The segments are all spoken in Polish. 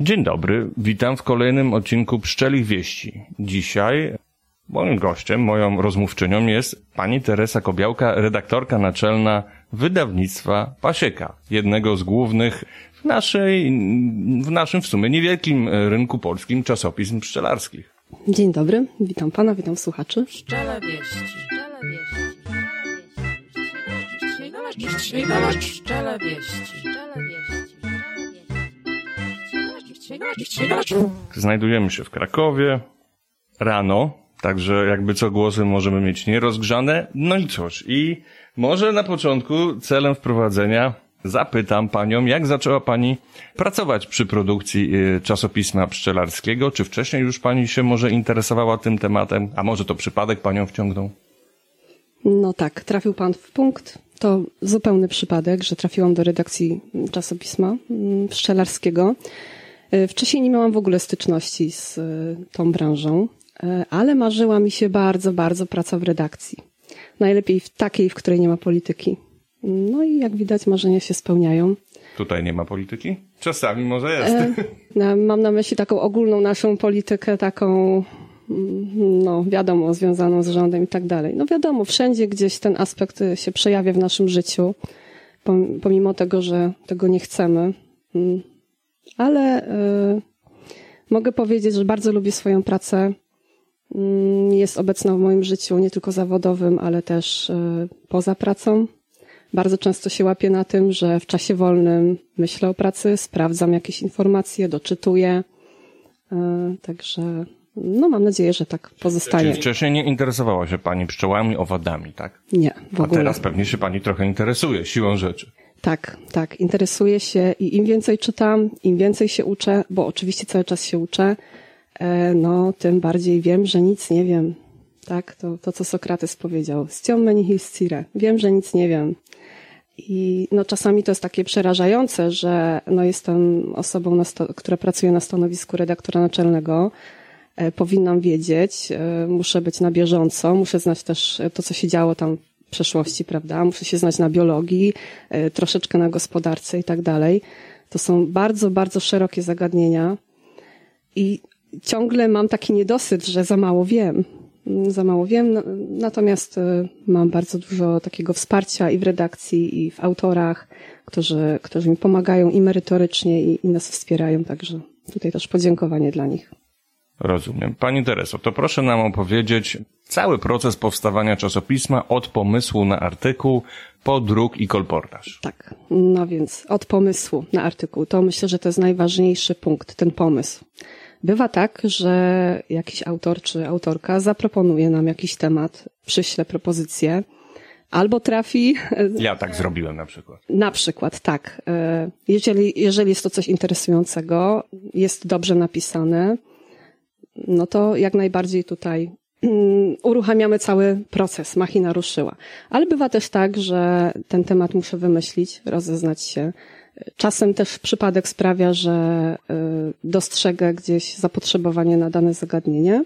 Dzień dobry, witam w kolejnym odcinku Pszczelich Wieści. Dzisiaj moim gościem, moją rozmówczynią jest pani Teresa Kobiałka, redaktorka naczelna wydawnictwa Pasieka, jednego z głównych w naszej, w naszym w sumie niewielkim rynku polskim czasopism pszczelarskich. Dzień dobry, witam pana, witam słuchaczy. Pszczele wieści. Pszczele wieści. Pszczele wieści. Pszczele wieści. Znajdujemy się w Krakowie rano, także jakby co głosy możemy mieć nierozgrzane. No i cóż, i może na początku celem wprowadzenia zapytam panią, jak zaczęła pani pracować przy produkcji y, czasopisma pszczelarskiego? Czy wcześniej już pani się może interesowała tym tematem? A może to przypadek panią wciągnął? No tak, trafił pan w punkt. To zupełny przypadek, że trafiłam do redakcji czasopisma mm, pszczelarskiego. Y, Wcześniej nie miałam w ogóle styczności z y, tą branżą, y, ale marzyła mi się bardzo, bardzo praca w redakcji. Najlepiej w takiej, w której nie ma polityki. No i jak widać, marzenia się spełniają. Tutaj nie ma polityki? Czasami może jest. E, Mam na myśli taką ogólną naszą politykę, taką, mm, no wiadomo, związaną z rządem i tak dalej. No wiadomo, wszędzie gdzieś ten aspekt się przejawia w naszym życiu, pom- pomimo tego, że tego nie chcemy. Ale y, mogę powiedzieć, że bardzo lubię swoją pracę. Mm, Jest obecna w moim życiu nie tylko zawodowym, ale też y, poza pracą. Bardzo często się łapię na tym, że w czasie wolnym myślę o pracy, sprawdzam jakieś informacje, doczytuję. Y, Także no mam nadzieję, że tak pozostanie. Czyli wcześniej nie interesowała się pani pszczołami, owadami, tak? Nie, w A ogóle. teraz pewnie się pani trochę interesuje, siłą rzeczy. Tak, tak. Interesuję się i im więcej czytam, im więcej się uczę, bo oczywiście cały czas się uczę, e, no tym bardziej wiem, że nic nie wiem. Tak, to, to co Sokrates powiedział. Stiom meni hiscire. Wiem, że nic nie wiem. I no czasami to jest takie przerażające, że no jestem osobą, która pracuje na stanowisku redaktora naczelnego. E, Powinnam wiedzieć, e, muszę być na bieżąco, muszę znać też to, co się działo tam przeszłości, prawda? Muszę się znać na biologii, e, troszeczkę na gospodarce i tak dalej. To są bardzo, bardzo szerokie zagadnienia i ciągle mam taki niedosyt, że za mało wiem. Mm, Za mało wiem, no- natomiast e, mam bardzo dużo takiego wsparcia i w redakcji, i w autorach, którzy, którzy mi pomagają i merytorycznie, i, i nas wspierają, także tutaj też podziękowanie dla nich. Rozumiem. Pani Tereso, to proszę nam opowiedzieć cały proces powstawania czasopisma od pomysłu na artykuł po druk i kolportaż. Tak, no więc od pomysłu na artykuł. To myślę, że to jest najważniejszy punkt, ten pomysł. Bywa tak, że jakiś autor czy autorka zaproponuje nam jakiś temat, przyśle propozycję, albo trafi, Ja tak zrobiłem na przykład. na przykład tak, e, jeżeli, jeżeli jest to coś interesującego, jest dobrze napisane, no to jak najbardziej tutaj mm, uruchamiamy cały proces, machina ruszyła. Ale bywa też tak, że ten temat muszę wymyślić, rozeznać się. Czasem też przypadek sprawia, że y, dostrzegę gdzieś zapotrzebowanie na dane zagadnienie.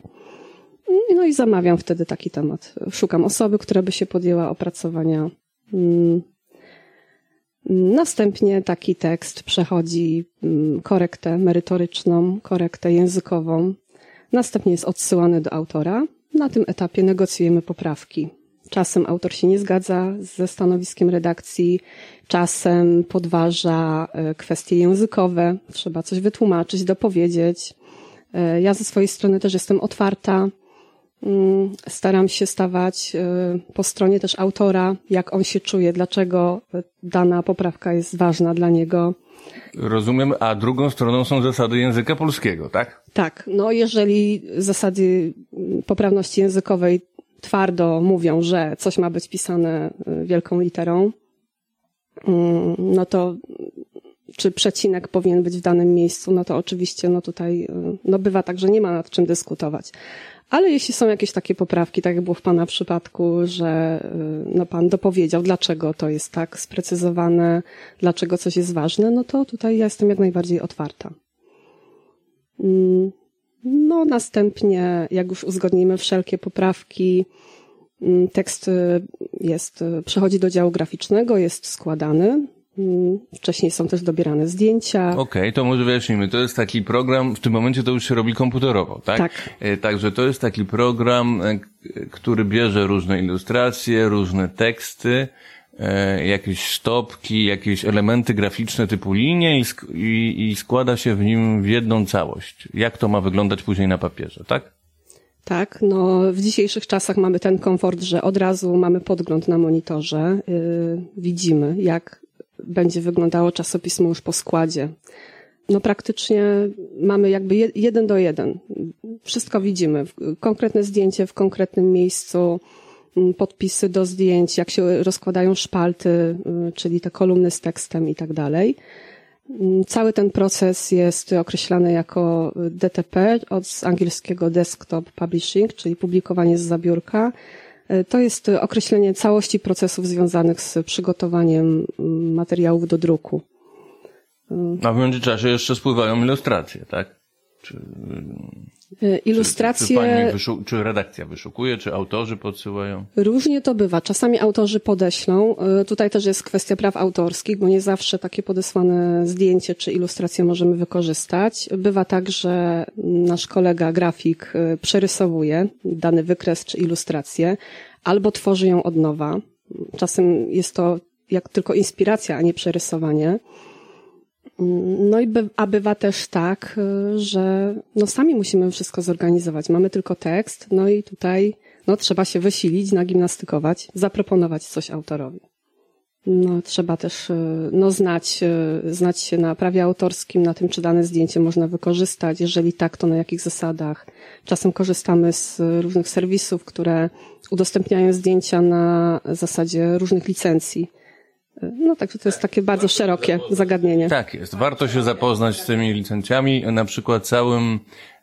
No i zamawiam wtedy taki temat. Szukam osoby, która by się podjęła opracowania. Mm. Następnie taki tekst przechodzi mm, korektę merytoryczną, korektę językową. Następnie jest odsyłany do autora. Na tym etapie negocjujemy poprawki. Czasem autor się nie zgadza ze stanowiskiem redakcji, czasem podważa e, kwestie językowe, trzeba coś wytłumaczyć, dopowiedzieć. E, Ja ze swojej strony też jestem otwarta. Mm, Staram się stawać e, po stronie też autora, jak on się czuje, dlaczego dana poprawka jest ważna dla niego. Rozumiem, a drugą stroną są zasady języka polskiego, tak? Tak, no jeżeli zasady mm, poprawności językowej twardo mówią, że coś ma być pisane y, wielką literą, mm, no to czy przecinek powinien być w danym miejscu, no to oczywiście no tutaj y, no bywa tak, że nie ma nad czym dyskutować. Ale jeśli są jakieś takie poprawki, tak jak było w Pana przypadku, że y, no Pan dopowiedział, dlaczego to jest tak sprecyzowane, dlaczego coś jest ważne, no to tutaj ja jestem jak najbardziej otwarta. Mm, No, następnie, jak już uzgodnimy wszelkie poprawki, mm, tekst y, jest, y, przechodzi do działu graficznego, jest składany. Mm, Wcześniej są też dobierane zdjęcia. Okej, to może wyjaśnijmy. To jest taki program, w tym momencie to już się robi komputerowo, tak? Tak. E, Także to jest taki program, e, który bierze różne ilustracje, różne teksty, e, jakieś stopki, jakieś elementy graficzne typu linie i, sk- i, i składa się w nim w jedną całość. Jak to ma wyglądać później na papierze, tak? Tak, no w dzisiejszych czasach mamy ten komfort, że od razu mamy podgląd na monitorze, yy, widzimy jak będzie wyglądało czasopismo już po składzie. No praktycznie mamy jakby je, jeden do jeden. Wszystko widzimy. Konkretne zdjęcie w konkretnym miejscu, mm, podpisy do zdjęć, jak się rozkładają szpalty, y, czyli te kolumny z tekstem i tak dalej. Mm, Cały ten proces jest określany jako DTP, od angielskiego Desktop Publishing, czyli publikowanie z zabiórka. E, To jest określenie całości procesów związanych z przygotowaniem mm, materiałów do druku. A w międzyczasie jeszcze spływają ilustracje, tak? Czy, E, czy, czy, Ilustracje pani wyszu- czy redakcja wyszukuje, czy autorzy podsyłają? Różnie to bywa. Czasami autorzy podeślą. Y, Tutaj też jest kwestia praw autorskich, bo nie zawsze takie podesłane zdjęcie czy ilustrację możemy wykorzystać. Bywa tak, że nasz kolega grafik y, przerysowuje dany wykres czy ilustrację, albo tworzy ją od nowa. Czasem jest to jak tylko inspiracja, a nie przerysowanie. No i by, a bywa też tak, y, że no sami musimy wszystko zorganizować. Mamy tylko tekst, no i tutaj no trzeba się wysilić, nagimnastykować, zaproponować coś autorowi. No trzeba też y, no znać, y, znać się na prawie autorskim, na tym, czy dane zdjęcie można wykorzystać. Jeżeli tak, to na jakich zasadach. Czasem korzystamy z różnych serwisów, które udostępniają zdjęcia na zasadzie różnych licencji. No także to jest takie bardzo szerokie zagadnienie. Tak jest. Warto się zapoznać z tymi licencjami, na przykład całym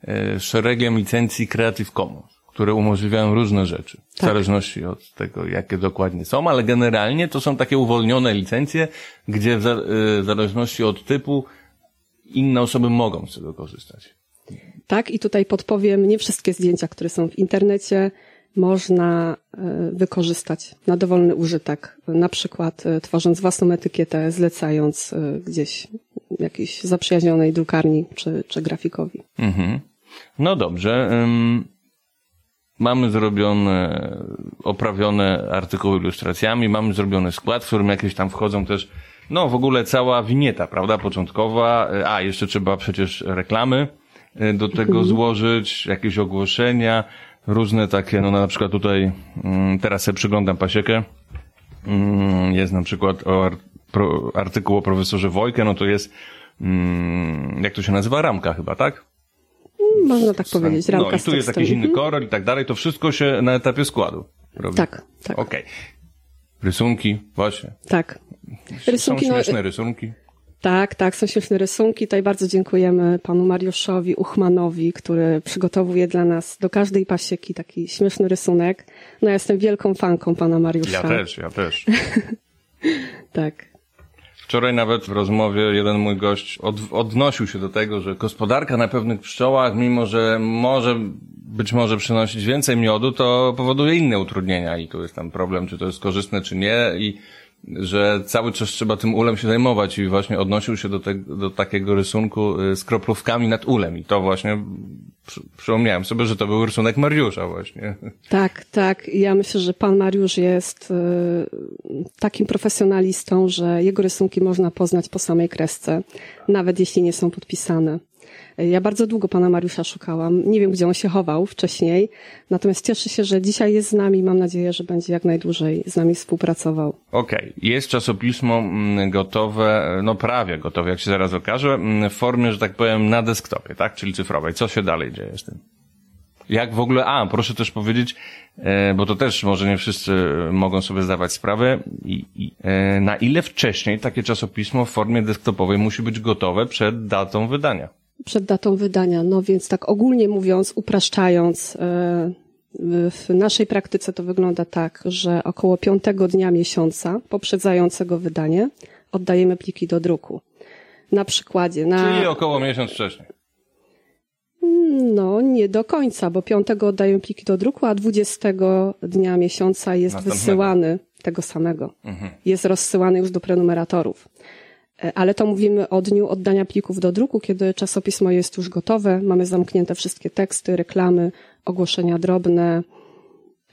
e, szeregiem licencji Creative Commons, które umożliwiają różne rzeczy, w Tak. zależności od tego, jakie dokładnie są, ale generalnie to są takie uwolnione licencje, gdzie w e, w zależności od typu inne osoby mogą z tego korzystać. Tak, i tutaj podpowiem, nie wszystkie zdjęcia, które są w internecie, można e, wykorzystać na dowolny użytek. Na przykład e, tworząc własną etykietę, zlecając e, gdzieś jakiejś zaprzyjaźnionej drukarni czy, czy grafikowi. Mhm. No dobrze. mamy zrobione, oprawione artykuły ilustracjami, mamy zrobiony skład, w którym jakieś tam wchodzą też, no w ogóle cała winieta, prawda, początkowa. A, jeszcze trzeba przecież reklamy do tego złożyć, jakieś ogłoszenia, różne takie, no na przykład tutaj, ym, teraz sobie przyglądam pasiekę, Mm, jest na przykład o artykuł o profesorze Wojkę, no to jest, mm, jak to się nazywa, ramka chyba, tak? Można tak powiedzieć, ramka No i tu jest jakiś inny Mhm. kolor i tak dalej, to wszystko się na etapie składu robi. Tak, tak, Okej. Rysunki, właśnie. tak. Rysunki, Są no, śmieszne rysunki. Tak, tak, są śmieszne rysunki. Tutaj bardzo dziękujemy panu Mariuszowi Uchmanowi, który przygotowuje dla nas do każdej pasieki taki śmieszny rysunek. No ja jestem wielką fanką pana Mariusza. Ja też, ja też. Tak. Wczoraj nawet w rozmowie jeden mój gość od, odnosił się do tego, że gospodarka na pewnych pszczołach, mimo że może być może przynosić więcej miodu, to powoduje inne utrudnienia i tu jest tam problem, czy to jest korzystne, czy nie i że cały czas trzeba tym ulem się zajmować i właśnie odnosił się do, te, do takiego rysunku y, z kroplówkami nad ulem i to właśnie przy, przypomniałem sobie, że to był rysunek Mariusza właśnie. Tak, tak. Ja myślę, że pan Mariusz jest y, takim profesjonalistą, że jego rysunki można poznać po samej kresce, nawet jeśli nie są podpisane. Ja bardzo długo pana Mariusza szukałam. Nie wiem, gdzie on się chował wcześniej, natomiast cieszę się, że dzisiaj jest z nami. Mam nadzieję, że będzie jak najdłużej z nami współpracował. Okej, jest czasopismo mm, gotowe, no prawie gotowe, jak się zaraz okaże, mm, w formie, że tak powiem, na desktopie, tak? Czyli cyfrowej. Co się dalej dzieje z tym? Jak w ogóle, a, proszę też powiedzieć, e, bo to też może nie wszyscy mogą sobie zdawać sprawę, i, e, na ile wcześniej takie czasopismo w formie desktopowej musi być gotowe przed datą wydania? Przed datą wydania. No więc tak ogólnie mówiąc, upraszczając, e, w naszej praktyce to wygląda tak, że około piątego dnia miesiąca poprzedzającego wydanie oddajemy pliki do druku. Na przykładzie, na... Czyli około miesiąc wcześniej. No, nie do końca, bo piątego oddajemy pliki do druku, a 20 dnia miesiąca jest Następnego. wysyłany tego samego. Jest rozsyłany już do prenumeratorów. E, Ale to mówimy o dniu oddania plików do druku, kiedy czasopismo jest już gotowe, mamy zamknięte wszystkie teksty, reklamy, ogłoszenia drobne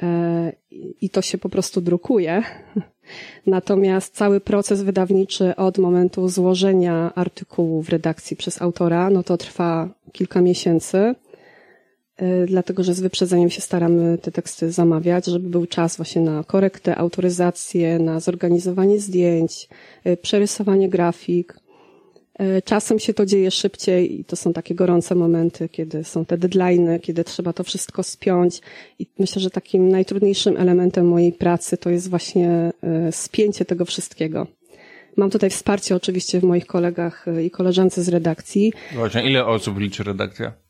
e, i to się po prostu drukuje. Natomiast cały proces wydawniczy od momentu złożenia artykułu w redakcji przez autora, no to trwa kilka miesięcy, dlatego że z wyprzedzeniem się staramy te teksty zamawiać, żeby był czas właśnie na korektę, autoryzację, na zorganizowanie zdjęć, y, przerysowanie grafik. Y, Czasem się to dzieje szybciej i to są takie gorące momenty, kiedy są te deadlines, kiedy trzeba to wszystko spiąć. I myślę, że takim najtrudniejszym elementem mojej pracy to jest właśnie spięcie tego wszystkiego. Mam tutaj wsparcie oczywiście w moich kolegach i koleżance z redakcji. Właśnie, ile osób liczy redakcja?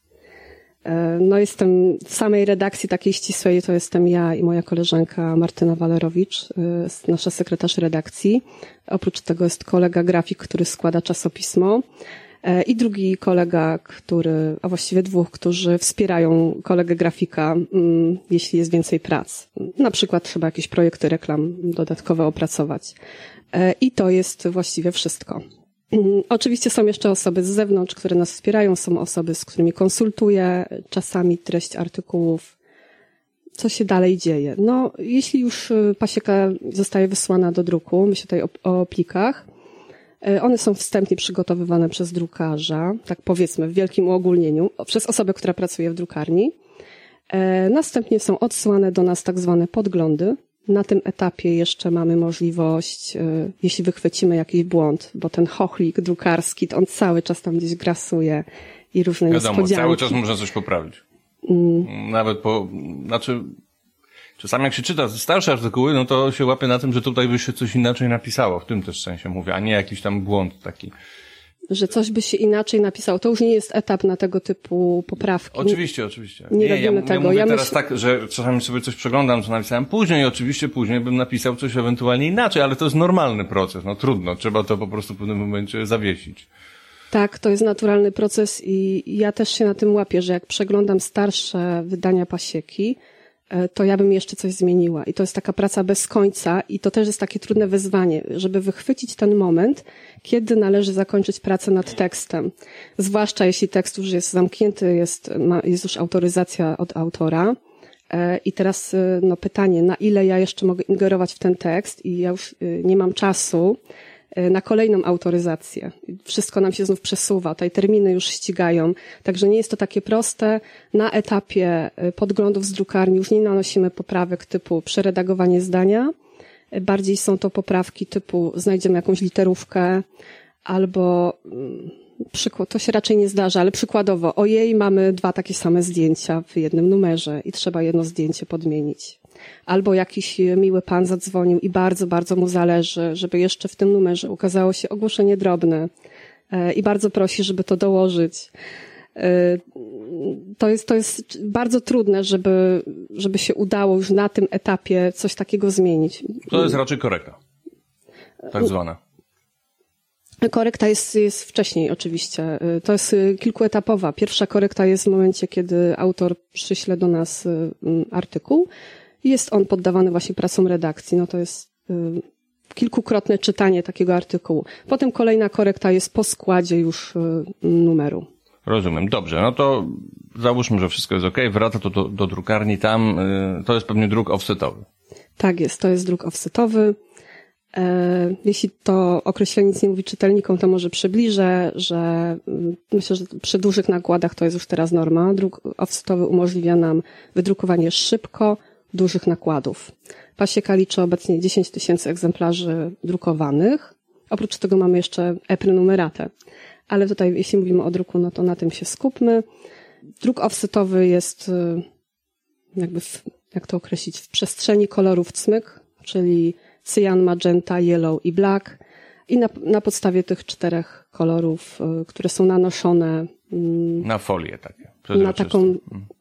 E, No jestem w samej redakcji takiej ścisłej, to jestem ja i moja koleżanka Martyna Walerowicz, y, nasza sekretarz redakcji. Oprócz tego jest kolega grafik, który składa czasopismo e, i drugi kolega, który, a właściwie dwóch, którzy wspierają kolegę grafika, jeśli jest więcej prac. Na przykład trzeba jakieś projekty reklam dodatkowe opracować. E, I to jest właściwie wszystko. Mm, Oczywiście są jeszcze osoby z zewnątrz, które nas wspierają, są osoby, z którymi konsultuję czasami treść artykułów. Co się dalej dzieje? No, jeśli już y, pasieka zostaje wysłana do druku, myślę tutaj o, o plikach, y, one są wstępnie przygotowywane przez drukarza, tak powiedzmy w wielkim uogólnieniu, przez osobę, która pracuje w drukarni. E, Następnie są odsyłane do nas tak zwane podglądy. Na tym etapie jeszcze mamy możliwość, e, jeśli wychwycimy jakiś błąd, bo ten chochlik drukarski, to on cały czas tam gdzieś grasuje i różne Wiadomo, niespodzianki. cały czas można coś poprawić. Nawet po, znaczy, czasami jak się czyta starsze artykuły, no to się łapie na tym, że tutaj by się coś inaczej napisało, w tym też sensie mówię, a nie jakiś tam błąd taki. Że coś by się inaczej napisało. To już nie jest etap na tego typu poprawki. Oczywiście, oczywiście. Nie ja, robimy ja tego. mówię Ja teraz myśl- tak, że czasami sobie coś przeglądam, co napisałem później, oczywiście później bym napisał coś ewentualnie inaczej, ale to jest normalny proces, no trudno, trzeba to po prostu w pewnym momencie zawiesić. Tak, to jest naturalny proces i ja też się na tym łapię, że jak przeglądam starsze wydania pasieki, to ja bym jeszcze coś zmieniła. I to jest taka praca bez końca i to też jest takie trudne wyzwanie, żeby wychwycić ten moment, kiedy należy zakończyć pracę nad tekstem. Zwłaszcza jeśli tekst już jest zamknięty, jest, ma, jest już autoryzacja od autora. E, I teraz e, no, pytanie, na ile ja jeszcze mogę ingerować w ten tekst i ja już e, nie mam czasu e, na kolejną autoryzację. Wszystko nam się znów przesuwa, tutaj terminy już ścigają, także nie jest to takie proste. Na etapie e, podglądów z drukarni już nie nanosimy poprawek typu przeredagowanie zdania, E, bardziej są to poprawki typu znajdziemy jakąś literówkę albo mm, przykład, to się raczej nie zdarza, ale przykładowo, ojej, mamy dwa takie same zdjęcia w jednym numerze i trzeba jedno zdjęcie podmienić. Albo jakiś e, miły pan zadzwonił i bardzo, bardzo mu zależy, żeby jeszcze w tym numerze ukazało się ogłoszenie drobne e, i bardzo prosi, żeby to dołożyć. E, To jest, to jest bardzo trudne, żeby, żeby się udało już na tym etapie coś takiego zmienić. To jest raczej korekta. Tak zwana. Korekta jest, jest wcześniej oczywiście. To jest kilkuetapowa. Pierwsza korekta jest w momencie, kiedy autor przyśle do nas artykuł i jest on poddawany właśnie pracom redakcji. No to jest y, kilkukrotne czytanie takiego artykułu. Potem kolejna korekta jest po składzie już y, numeru. Rozumiem. Dobrze, no to załóżmy, że wszystko jest ok, wraca to do, do drukarni, tam y, to jest pewnie druk offsetowy. Tak jest, to jest druk offsetowy. E, Jeśli to określenie nic nie mówi czytelnikom, to może przybliżę, że myślę, że przy dużych nakładach to jest już teraz norma. Druk offsetowy umożliwia nam wydrukowanie szybko dużych nakładów. Pasieka liczy obecnie 10 tysięcy egzemplarzy drukowanych. Oprócz tego mamy jeszcze e-prenumeratę. Ale tutaj, jeśli mówimy o druku, no to na tym się skupmy. Druk offsetowy jest y, jakby, w, jak to określić, w przestrzeni kolorów cmyk, czyli cyjan, magenta, yellow i black. I na, na podstawie tych czterech kolorów, y, które są nanoszone mm, Na folię takie. na taką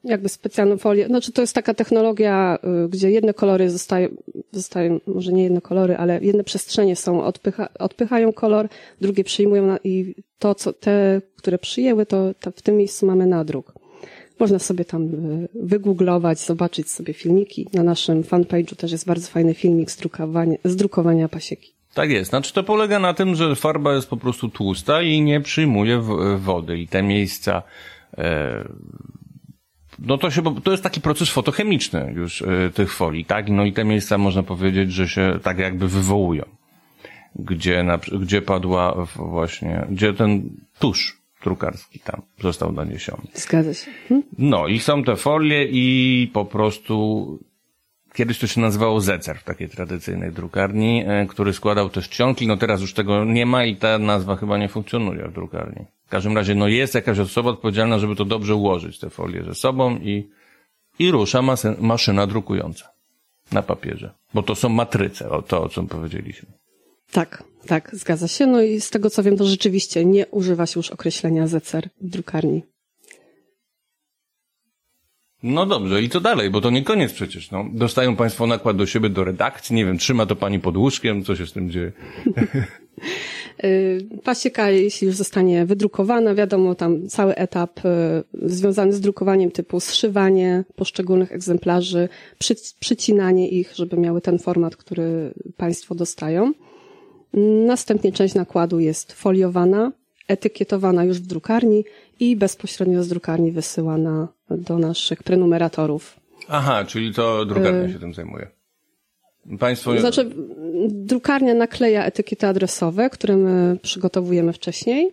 jakby specjalną folię. Znaczy to jest taka technologia, y, gdzie jedne kolory zostają, zostają, może nie jedne kolory, ale jedne przestrzenie są, odpycha, odpychają kolor, drugie przyjmują na, i to, co te, które przyjęły, to, to w tym miejscu mamy nadruk. Można sobie tam y, wygooglować, zobaczyć sobie filmiki. Na naszym fanpage'u też jest bardzo fajny filmik z drukowania, z drukowania pasieki. Tak jest. Znaczy to polega na tym, że farba jest po prostu tłusta i nie przyjmuje wody i te miejsca e, no to się, to jest taki proces fotochemiczny już e, tych folii, tak? No i te miejsca można powiedzieć, że się tak jakby wywołują. Gdzie, na, gdzie padła właśnie, gdzie ten tusz drukarski tam został naniesiony. Zgadza się. Mhm. No i są te folie i po prostu kiedyś to się nazywało zecer w takiej tradycyjnej drukarni, e, który składał też czcionki. No teraz już tego nie ma i ta nazwa chyba nie funkcjonuje w drukarni. W każdym razie no jest jakaś osoba odpowiedzialna, żeby to dobrze ułożyć te folie ze sobą i, i rusza maszyna drukująca na papierze. Bo to są matryce, o to o czym powiedzieliśmy. Tak, tak, zgadza się. No i z tego co wiem, to rzeczywiście nie używa się już określenia zecer w drukarni. No dobrze, i co dalej? Bo to nie koniec przecież. No. Dostają Państwo nakład do siebie, do redakcji, nie wiem, trzyma to Pani pod łóżkiem, co się z tym dzieje? Y, Pasieka, jeśli już zostanie wydrukowana, wiadomo, tam cały etap y, związany z drukowaniem typu zszywanie poszczególnych egzemplarzy, przy, przycinanie ich, żeby miały ten format, który Państwo dostają. Następnie część nakładu jest foliowana, etykietowana już w drukarni i bezpośrednio z drukarni wysyłana do naszych prenumeratorów. Aha, czyli to drukarnia się tym zajmuje. Państwo... Znaczy, drukarnia nakleja etykiety adresowe, które my przygotowujemy wcześniej.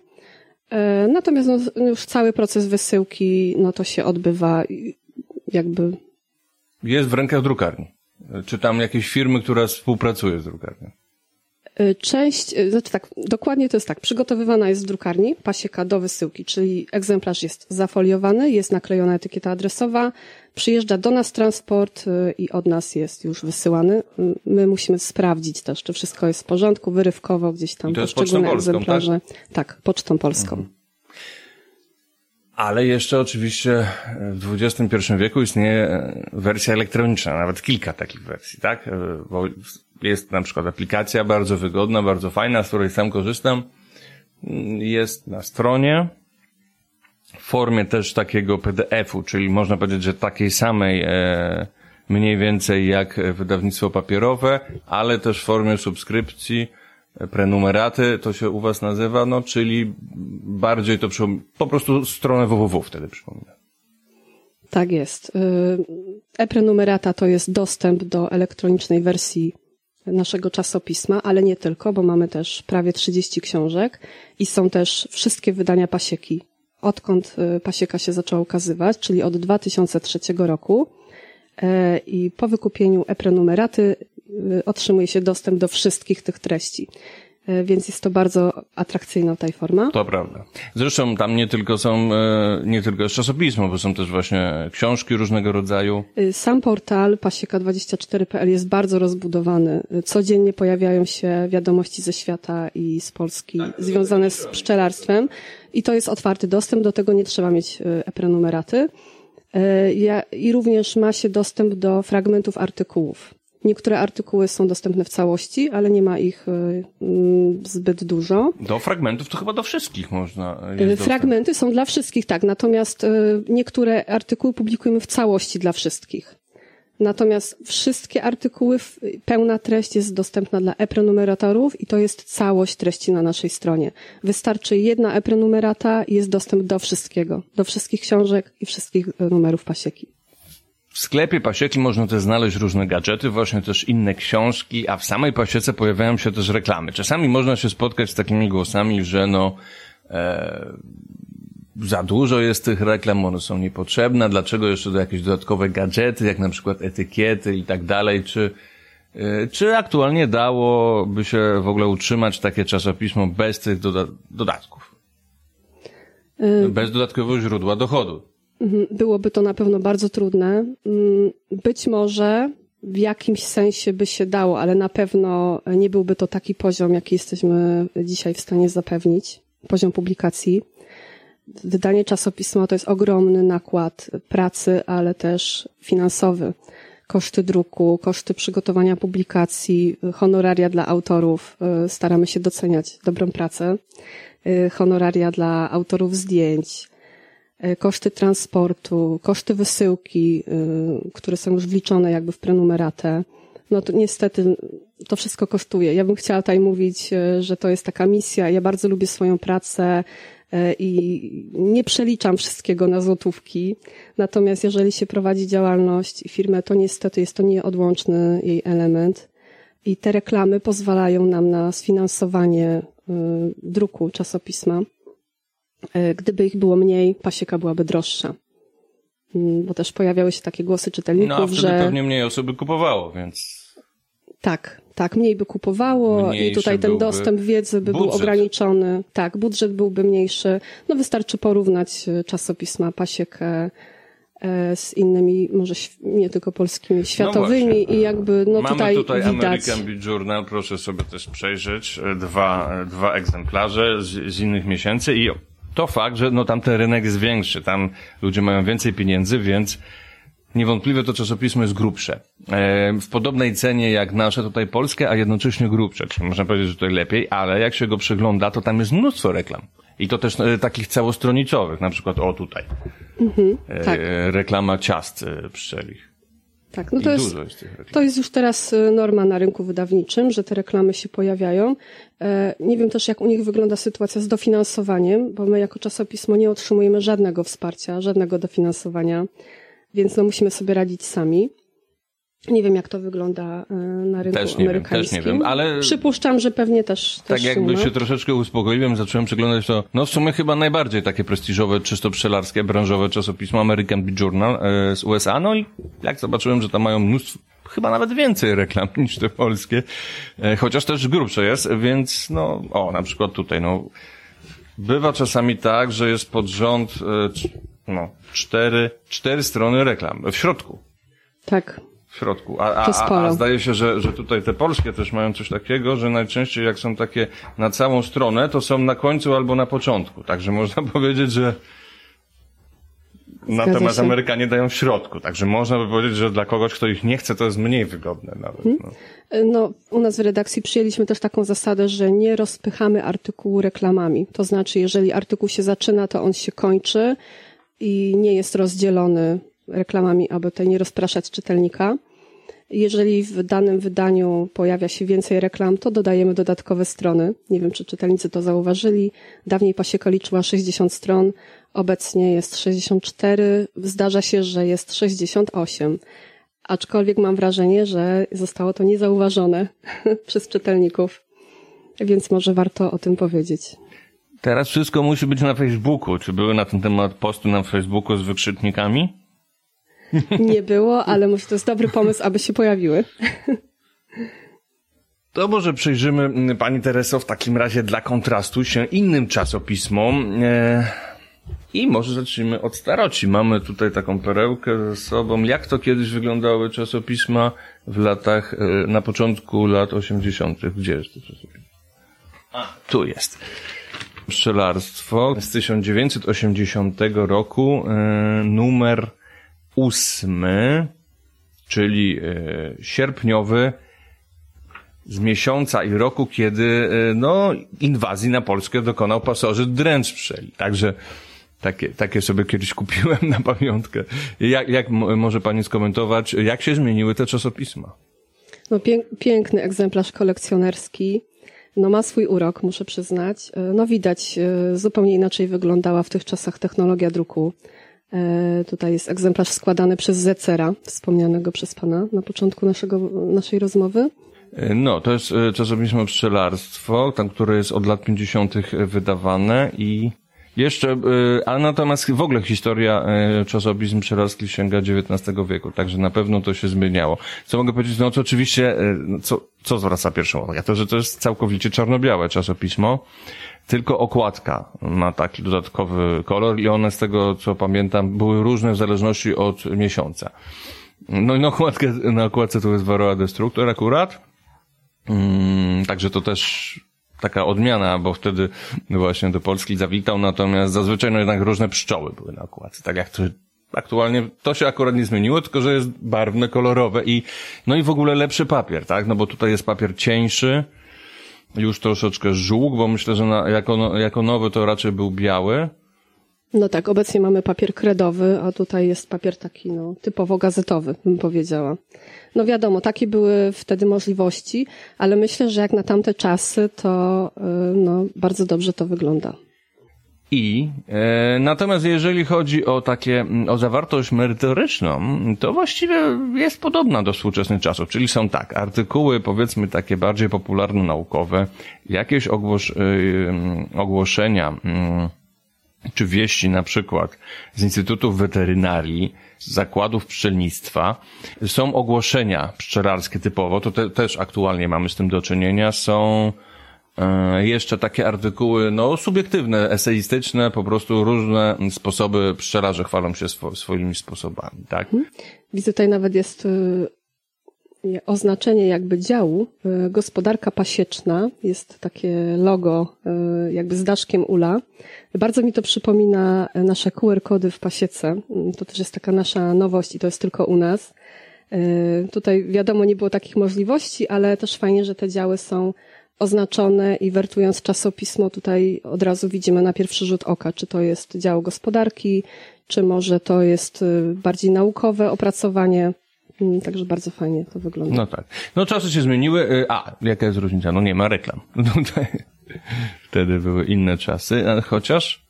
E, Natomiast no, już cały proces wysyłki, no to się odbywa jakby Jest w rękach drukarni. Czy tam jakieś firmy, która współpracuje z drukarnią? E, część, e, znaczy tak, dokładnie to jest tak, przygotowywana jest w drukarni pasieka do wysyłki, czyli egzemplarz jest zafoliowany, jest naklejona etykieta adresowa, przyjeżdża do nas transport e, i od nas jest już wysyłany. My musimy sprawdzić też, czy wszystko jest w porządku, wyrywkowo gdzieś tam I to jest Pocztą Polską, egzemplarze. Tak, pocztą polską. Ale jeszcze oczywiście w XXI wieku istnieje wersja elektroniczna, nawet kilka takich wersji, tak? Bo jest na przykład aplikacja bardzo wygodna, bardzo fajna, z której sam korzystam. Jest na stronie w formie też takiego PDF-u, czyli można powiedzieć, że takiej samej e, mniej więcej jak wydawnictwo papierowe, ale też w formie subskrypcji, e, prenumeraty, to się u was nazywa, no czyli bardziej to przypom- po prostu stronę www wtedy przypomina. Tak jest. Y, E-prenumerata to jest dostęp do elektronicznej wersji naszego czasopisma, ale nie tylko, bo mamy też prawie 30 książek i są też wszystkie wydania pasieki. Odkąd y, pasieka się zaczęła ukazywać, czyli od 2003 roku. E, I po wykupieniu e-prenumeraty y, otrzymuje się dostęp do wszystkich tych treści. E, Więc jest to bardzo atrakcyjna tutaj forma. To prawda. Zresztą tam nie tylko są, e, nie tylko jest czasopismo, bo są też właśnie książki różnego rodzaju. Y, Sam portal pasieka24.pl jest bardzo rozbudowany. Codziennie pojawiają się wiadomości ze świata i z Polski związane z pszczelarstwem i to jest otwarty dostęp, do tego nie trzeba mieć e-prenumeraty. I również ma się dostęp do fragmentów artykułów. Niektóre artykuły są dostępne w całości, ale nie ma ich y, mm, zbyt dużo. Do fragmentów to chyba do wszystkich można. e, Y, Jest dostęp. Fragmenty są dla wszystkich, tak. Natomiast y, niektóre artykuły publikujemy w całości dla wszystkich. Natomiast wszystkie artykuły, pełna treść jest dostępna dla e-prenumeratorów i to jest całość treści na naszej stronie. Wystarczy jedna e-prenumerata i jest dostęp do wszystkiego. Do wszystkich książek i wszystkich numerów pasieki. W sklepie pasieki można też znaleźć różne gadżety, właśnie też inne książki, a w samej pasiece pojawiają się też reklamy. Czasami można się spotkać z takimi głosami, że no e, za dużo jest tych reklam, one są niepotrzebne, dlaczego jeszcze do jakieś dodatkowe gadżety, jak na przykład etykiety i tak dalej, czy e, czy aktualnie dałoby się w ogóle utrzymać takie czasopismo bez tych doda- dodatków? Bez dodatkowego źródła dochodu. Mhm, Byłoby to na pewno bardzo trudne. Mm, Być może w jakimś sensie by się dało, ale na pewno nie byłby to taki poziom, jaki jesteśmy dzisiaj w stanie zapewnić, poziom publikacji. Wydanie czasopisma to jest ogromny nakład pracy, ale też finansowy. Koszty druku, koszty przygotowania publikacji, honoraria dla autorów. y, Staramy się doceniać dobrą pracę. y, Honoraria dla autorów zdjęć, koszty transportu, koszty wysyłki, y, które są już wliczone jakby w prenumeratę. No to niestety to wszystko kosztuje. Ja bym chciała tutaj mówić, e, że to jest taka misja. Ja bardzo lubię swoją pracę e, i nie przeliczam wszystkiego na złotówki. Natomiast jeżeli się prowadzi działalność i firmę, to niestety jest to nieodłączny jej element. I te reklamy pozwalają nam na sfinansowanie druku czasopisma. Y, Gdyby ich było mniej, pasieka byłaby droższa. Mm, Bo też pojawiały się takie głosy czytelników, No a wtedy że pewnie mniej osób by kupowało, więc tak, tak, mniej by kupowało Mniejszy i tutaj ten dostęp wiedzy by był budżet. ograniczony. Tak, budżet byłby mniejszy. No wystarczy porównać y, czasopisma pasiekę e, z innymi, może nie tylko polskimi, światowymi No i jakby no Mamy tutaj, tutaj widać. American Beat Journal, proszę sobie też przejrzeć, e, dwa, e, dwa egzemplarze z, z innych miesięcy i to fakt, że no tam ten rynek jest większy, tam ludzie mają więcej pieniędzy, więc niewątpliwie to czasopismo jest grubsze. E, w podobnej cenie jak nasze tutaj polskie, a jednocześnie grubsze, czyli można powiedzieć, że tutaj lepiej, ale jak się go przegląda, to tam jest mnóstwo reklam. I to też e, takich całostronicowych, na przykład o tutaj. e, tak. Reklama ciast pszczelich. Tak, no I to jest, to jest już teraz y, norma na rynku wydawniczym, że te reklamy się pojawiają. E, Nie wiem też, jak u nich wygląda sytuacja z dofinansowaniem, bo my jako czasopismo nie otrzymujemy żadnego wsparcia, żadnego dofinansowania, więc no musimy sobie radzić sami. Nie wiem, jak to wygląda y, na rynku Też nie wiem, amerykańskim. też nie wiem, ale- Przypuszczam, że pewnie też, Tak też jakby się troszeczkę uspokoiłem, zacząłem przeglądać to, no w sumie chyba najbardziej takie prestiżowe, czysto pszczelarskie, branżowe czasopismo American Bee Journal e, z USA, no i jak zobaczyłem, że tam mają mnóstwo, chyba nawet więcej reklam niż te polskie, e, chociaż też grubsze jest, więc no, o, na przykład tutaj, no, bywa czasami tak, że jest pod rząd, e, no, cztery, cztery strony reklam w środku. Tak, W środku. A, a, a, a zdaje się, że, że tutaj te polskie też mają coś takiego, że najczęściej jak są takie na całą stronę, to są na końcu albo na początku. Także można powiedzieć, że natomiast się. Amerykanie dają w środku. Także można by powiedzieć, że dla kogoś, kto ich nie chce, to jest mniej wygodne nawet. Mhm. No. No, u nas w redakcji przyjęliśmy też taką zasadę, że nie rozpychamy artykułu reklamami. To znaczy, jeżeli artykuł się zaczyna, to on się kończy i nie jest rozdzielony reklamami, aby tutaj nie rozpraszać czytelnika. Jeżeli w danym wydaniu pojawia się więcej reklam, to dodajemy dodatkowe strony. Nie wiem, czy czytelnicy to zauważyli. Dawniej pasieka liczyła 60 stron, obecnie jest 64. Zdarza się, że jest 68. Aczkolwiek mam wrażenie, że zostało to niezauważone przez czytelników, więc może warto o tym powiedzieć. Teraz wszystko musi być na Facebooku. Czy były na ten temat posty na Facebooku z wykrzyknikami? Nie było, ale może to jest dobry pomysł, aby się pojawiły. To może przejrzymy, m, Pani Tereso, w takim razie dla kontrastu się innym czasopismom. E, I może zacznijmy od staroci. Mamy tutaj taką perełkę ze sobą. Jak to kiedyś wyglądały czasopisma w latach, e, na początku lat 80. Gdzie jest to czasopismo? A, tu jest. Pszczelarstwo z 1980 roku, e, numer ósmy, czyli e, sierpniowy, z miesiąca i roku, kiedy e, no, inwazji na Polskę dokonał pasożyt dręcz pszczeli. Także takie, takie sobie kiedyś kupiłem na pamiątkę. Jak, jak może pani skomentować, jak się zmieniły te czasopisma? No, pięk, piękny egzemplarz kolekcjonerski. No, ma swój urok, muszę przyznać. E, No, widać, zupełnie inaczej wyglądała w tych czasach technologia druku. E, Tutaj jest egzemplarz składany przez Zecera, wspomnianego przez pana na początku naszego, naszej rozmowy. E, No, to jest e, czasopismo Pszczelarstwo, tam, które jest od lat 50. wydawane i jeszcze, e, a natomiast w ogóle historia e, czasopism pszczelarskich sięga XIX wieku, także na pewno to się zmieniało. Co mogę powiedzieć? No to oczywiście, e, co, co zwraca pierwszą uwagę? To, że to jest całkowicie czarno-białe czasopismo, tylko okładka ma taki dodatkowy kolor i one z tego, co pamiętam, były różne w zależności od miesiąca. No i na, okładkę, na okładce to jest Varroa Destructor akurat, Mm, także to też taka odmiana, bo wtedy właśnie do Polski zawitał, natomiast zazwyczaj no jednak różne pszczoły były na okładce, tak jak to aktualnie, to się akurat nie zmieniło, tylko że jest barwne, kolorowe i no i w ogóle lepszy papier, tak, no bo tutaj jest papier cieńszy, już troszeczkę żółk, bo myślę, że na, jako, jako nowy to raczej był biały, No tak, obecnie mamy papier kredowy, a tutaj jest papier taki no, typowo gazetowy, bym powiedziała. No wiadomo, takie były wtedy możliwości, ale myślę, że jak na tamte czasy, to y, no, bardzo dobrze to wygląda. I e, natomiast jeżeli chodzi o takie, o zawartość merytoryczną, to właściwie jest podobna do współczesnych czasów, czyli są tak, artykuły powiedzmy takie bardziej popularno-naukowe, jakieś ogłos, y, y, ogłoszenia, y, czy wieści na przykład z Instytutów Weterynarii, z zakładów pszczelnictwa, są ogłoszenia pszczelarskie typowo, to te, też aktualnie mamy z tym do czynienia, są E, jeszcze takie artykuły, no, subiektywne, eseistyczne, po prostu różne sposoby, pszczelarze chwalą się swo, swoimi sposobami, tak? Widzę tutaj nawet jest y, oznaczenie jakby działu, y, gospodarka pasieczna, jest takie logo jakby z daszkiem ula. Bardzo mi to przypomina nasze QR-kody w pasiece. To też jest taka nasza nowość i to jest tylko u nas. Tutaj wiadomo, nie było takich możliwości, ale też fajnie, że te działy są oznaczone i wertując czasopismo tutaj od razu widzimy na pierwszy rzut oka, czy to jest dział gospodarki, czy może to jest y, bardziej naukowe opracowanie. Mm, także bardzo fajnie to wygląda. No tak. No czasy się zmieniły. Y, a, jaka jest różnica? No nie ma reklam. Wtedy były inne czasy, chociaż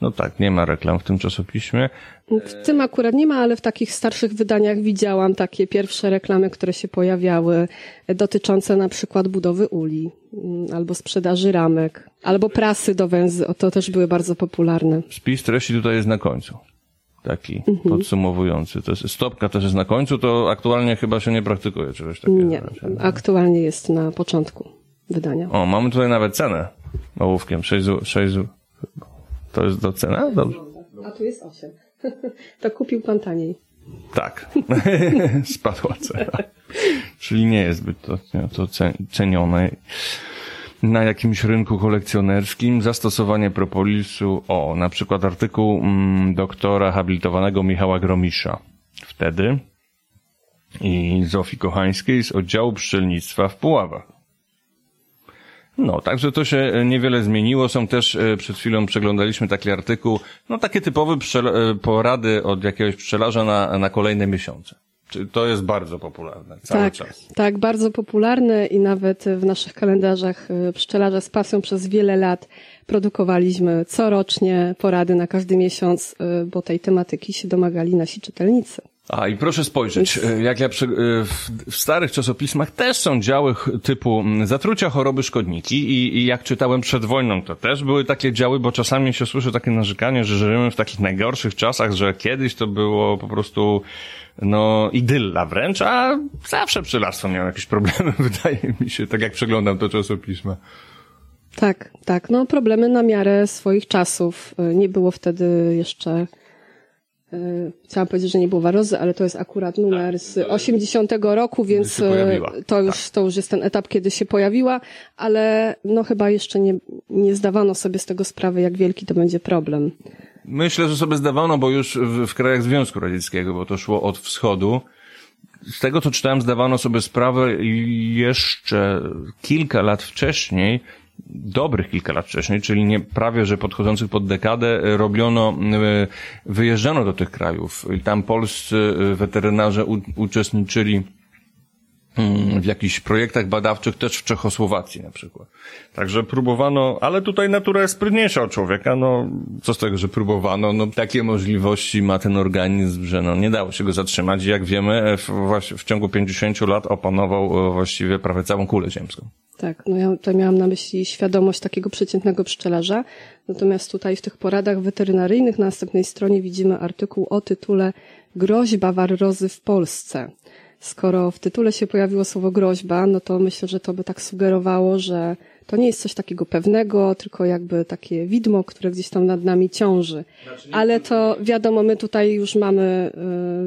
no tak, nie ma reklam w tym czasopiśmie. W tym akurat nie ma, ale w takich starszych wydaniach widziałam takie pierwsze reklamy, które się pojawiały, dotyczące na przykład budowy uli, mm, albo sprzedaży ramek, albo prasy do węzy. O, to też były bardzo popularne. Spis treści tutaj jest na końcu. Taki mhm. podsumowujący. To jest, stopka też jest na końcu, to aktualnie chyba się nie praktykuje czegoś takiego. Nie, aktualnie jest na początku wydania. O, mamy tutaj nawet cenę ołówkiem, 6 zł. To jest do cena? Dobrze. A tu jest 8. To kupił pan taniej. Tak. Spadła cena. Czyli nie jest zbyt to, to cenione na jakimś rynku kolekcjonerskim. Zastosowanie propolisu. O, na przykład artykuł mm, doktora habilitowanego Michała Gromisza. Wtedy i Zofii Kochańskiej z oddziału pszczelnictwa w Puławach. No, także to się e, niewiele zmieniło. Są też, e, przed chwilą przeglądaliśmy taki artykuł, no takie typowe e, porady od jakiegoś pszczelarza na, na kolejne miesiące. To jest bardzo popularne cały tak, czas. Tak, bardzo popularne i nawet w naszych kalendarzach pszczelarze z pasją przez wiele lat produkowaliśmy corocznie porady na każdy miesiąc, bo tej tematyki się domagali nasi czytelnicy. A i proszę spojrzeć, e, jak ja przy, e, w, starych czasopismach też są działy typu mm, zatrucia, choroby, szkodniki i, i jak czytałem przed wojną, to też były takie działy, bo czasami się słyszy takie narzekanie, że żyjemy w takich najgorszych czasach, że kiedyś to było po prostu no idylla wręcz, a zawsze pszczelarstwo miało jakieś problemy, wydaje mi się, tak jak przeglądam to czasopisma. Tak, tak, no problemy na miarę swoich czasów. E, nie było wtedy jeszcze chciałam powiedzieć, że nie było warozy, ale to jest akurat numer z 80 roku, więc e, to już, tak. to już jest ten etap, kiedy się pojawiła, ale no chyba jeszcze nie, nie zdawano sobie z tego sprawy, jak wielki to będzie problem. Myślę, że sobie zdawano, bo już w, w krajach Związku Radzieckiego, bo to szło od wschodu, z tego co czytałem, zdawano sobie sprawę jeszcze kilka lat wcześniej, dobrych kilka lat wcześniej, czyli nie prawie, że podchodzących pod dekadę, robiono, e, wyjeżdżano do tych krajów. Tam polscy e, weterynarze u, uczestniczyli w jakichś projektach badawczych też w Czechosłowacji na przykład. Także próbowano, ale tutaj natura jest sprytniejsza od człowieka, no co z tego, że próbowano, no takie możliwości ma ten organizm, że no nie dało się go zatrzymać jak wiemy w, w ciągu 50 lat opanował właściwie prawie całą kulę ziemską. Tak, no ja tutaj miałam na myśli świadomość takiego przeciętnego pszczelarza. Natomiast tutaj w tych poradach weterynaryjnych na następnej stronie widzimy artykuł o tytule Groźba warrozy w Polsce. Skoro w tytule się pojawiło słowo groźba, no to myślę, że to by tak sugerowało, że to nie jest coś takiego pewnego, tylko jakby takie widmo, które gdzieś tam nad nami ciąży. Ale to wiadomo, my tutaj już mamy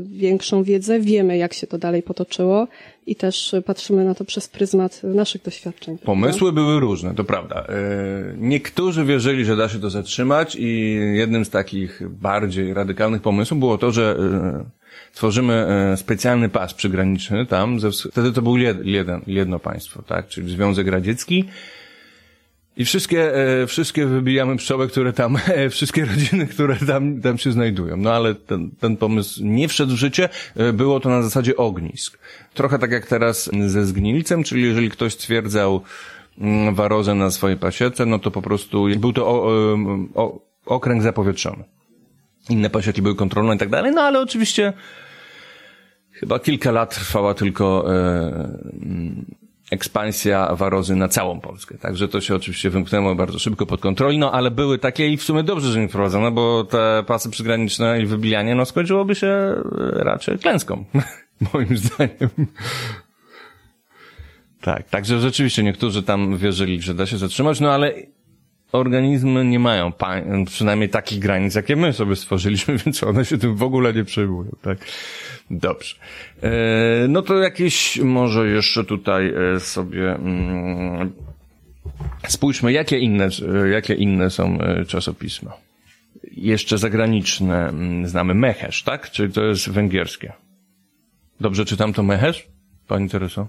y, większą wiedzę, wiemy jak się to dalej potoczyło i też patrzymy na to przez pryzmat naszych doświadczeń. Pomysły były różne, to prawda. Y, niektórzy wierzyli, że da się to zatrzymać i jednym z takich bardziej radykalnych pomysłów było to, że y, tworzymy specjalny pas przygraniczny tam, wtedy to był jeden, jedno państwo, tak, czyli Związek Radziecki, I wszystkie, e, wszystkie wybijamy pszczoły, które tam, e, wszystkie rodziny, które tam, tam się znajdują. No ale ten, ten pomysł nie wszedł w życie, e, było to na zasadzie ognisk. Trochę tak jak teraz ze zgnilcem, czyli jeżeli ktoś stwierdzał mm, warozę na swojej pasiece, no to po prostu był to o, o, okręg zapowietrzony. Inne pasieki były kontrolne i tak dalej, no ale oczywiście chyba kilka lat trwała tylko e, mm, ekspansja warozy na całą Polskę. Także to się oczywiście wymknęło bardzo szybko pod kontroli, no ale były takie i w sumie dobrze, że nie wprowadzono, bo te pasy przygraniczne i wybijanie, no skończyłoby się e, raczej klęską, moim zdaniem. Tak, także rzeczywiście niektórzy tam wierzyli, że da się zatrzymać, no ale organizmy nie mają przynajmniej takich granic, jakie my sobie stworzyliśmy, więc one się tym w ogóle nie przejmują, tak? Dobrze. E, no to jakieś może jeszcze tutaj e, sobie mm, spójrzmy, jakie inne, e, jakie inne są e, czasopisma. Jeszcze zagraniczne mm, znamy Mechesz, tak? Czyli to jest węgierskie. Dobrze czytam to Mechesz? Pani Tereso?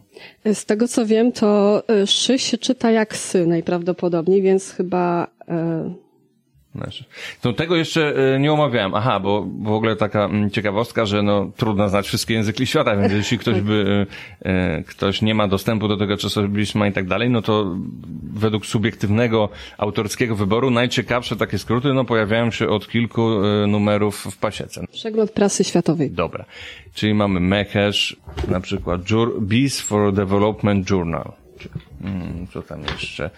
Z tego co wiem, to y, szy się czyta jak sy najprawdopodobniej, więc chyba e, Znaczy, To tego jeszcze e, nie omawiałem. Aha, bo w ogóle taka mm, ciekawostka, że no trudno znać wszystkie języki świata, więc jeśli ktoś by, e, e, ktoś nie ma dostępu do tego czasopisma i tak dalej, no to według subiektywnego autorskiego wyboru najciekawsze takie skróty, no pojawiają się od kilku numerów w pasiece. przegląd prasy światowej. Dobra. Czyli mamy Mechesz, na przykład Bees for Development Journal. Mm, Co tam jeszcze? E,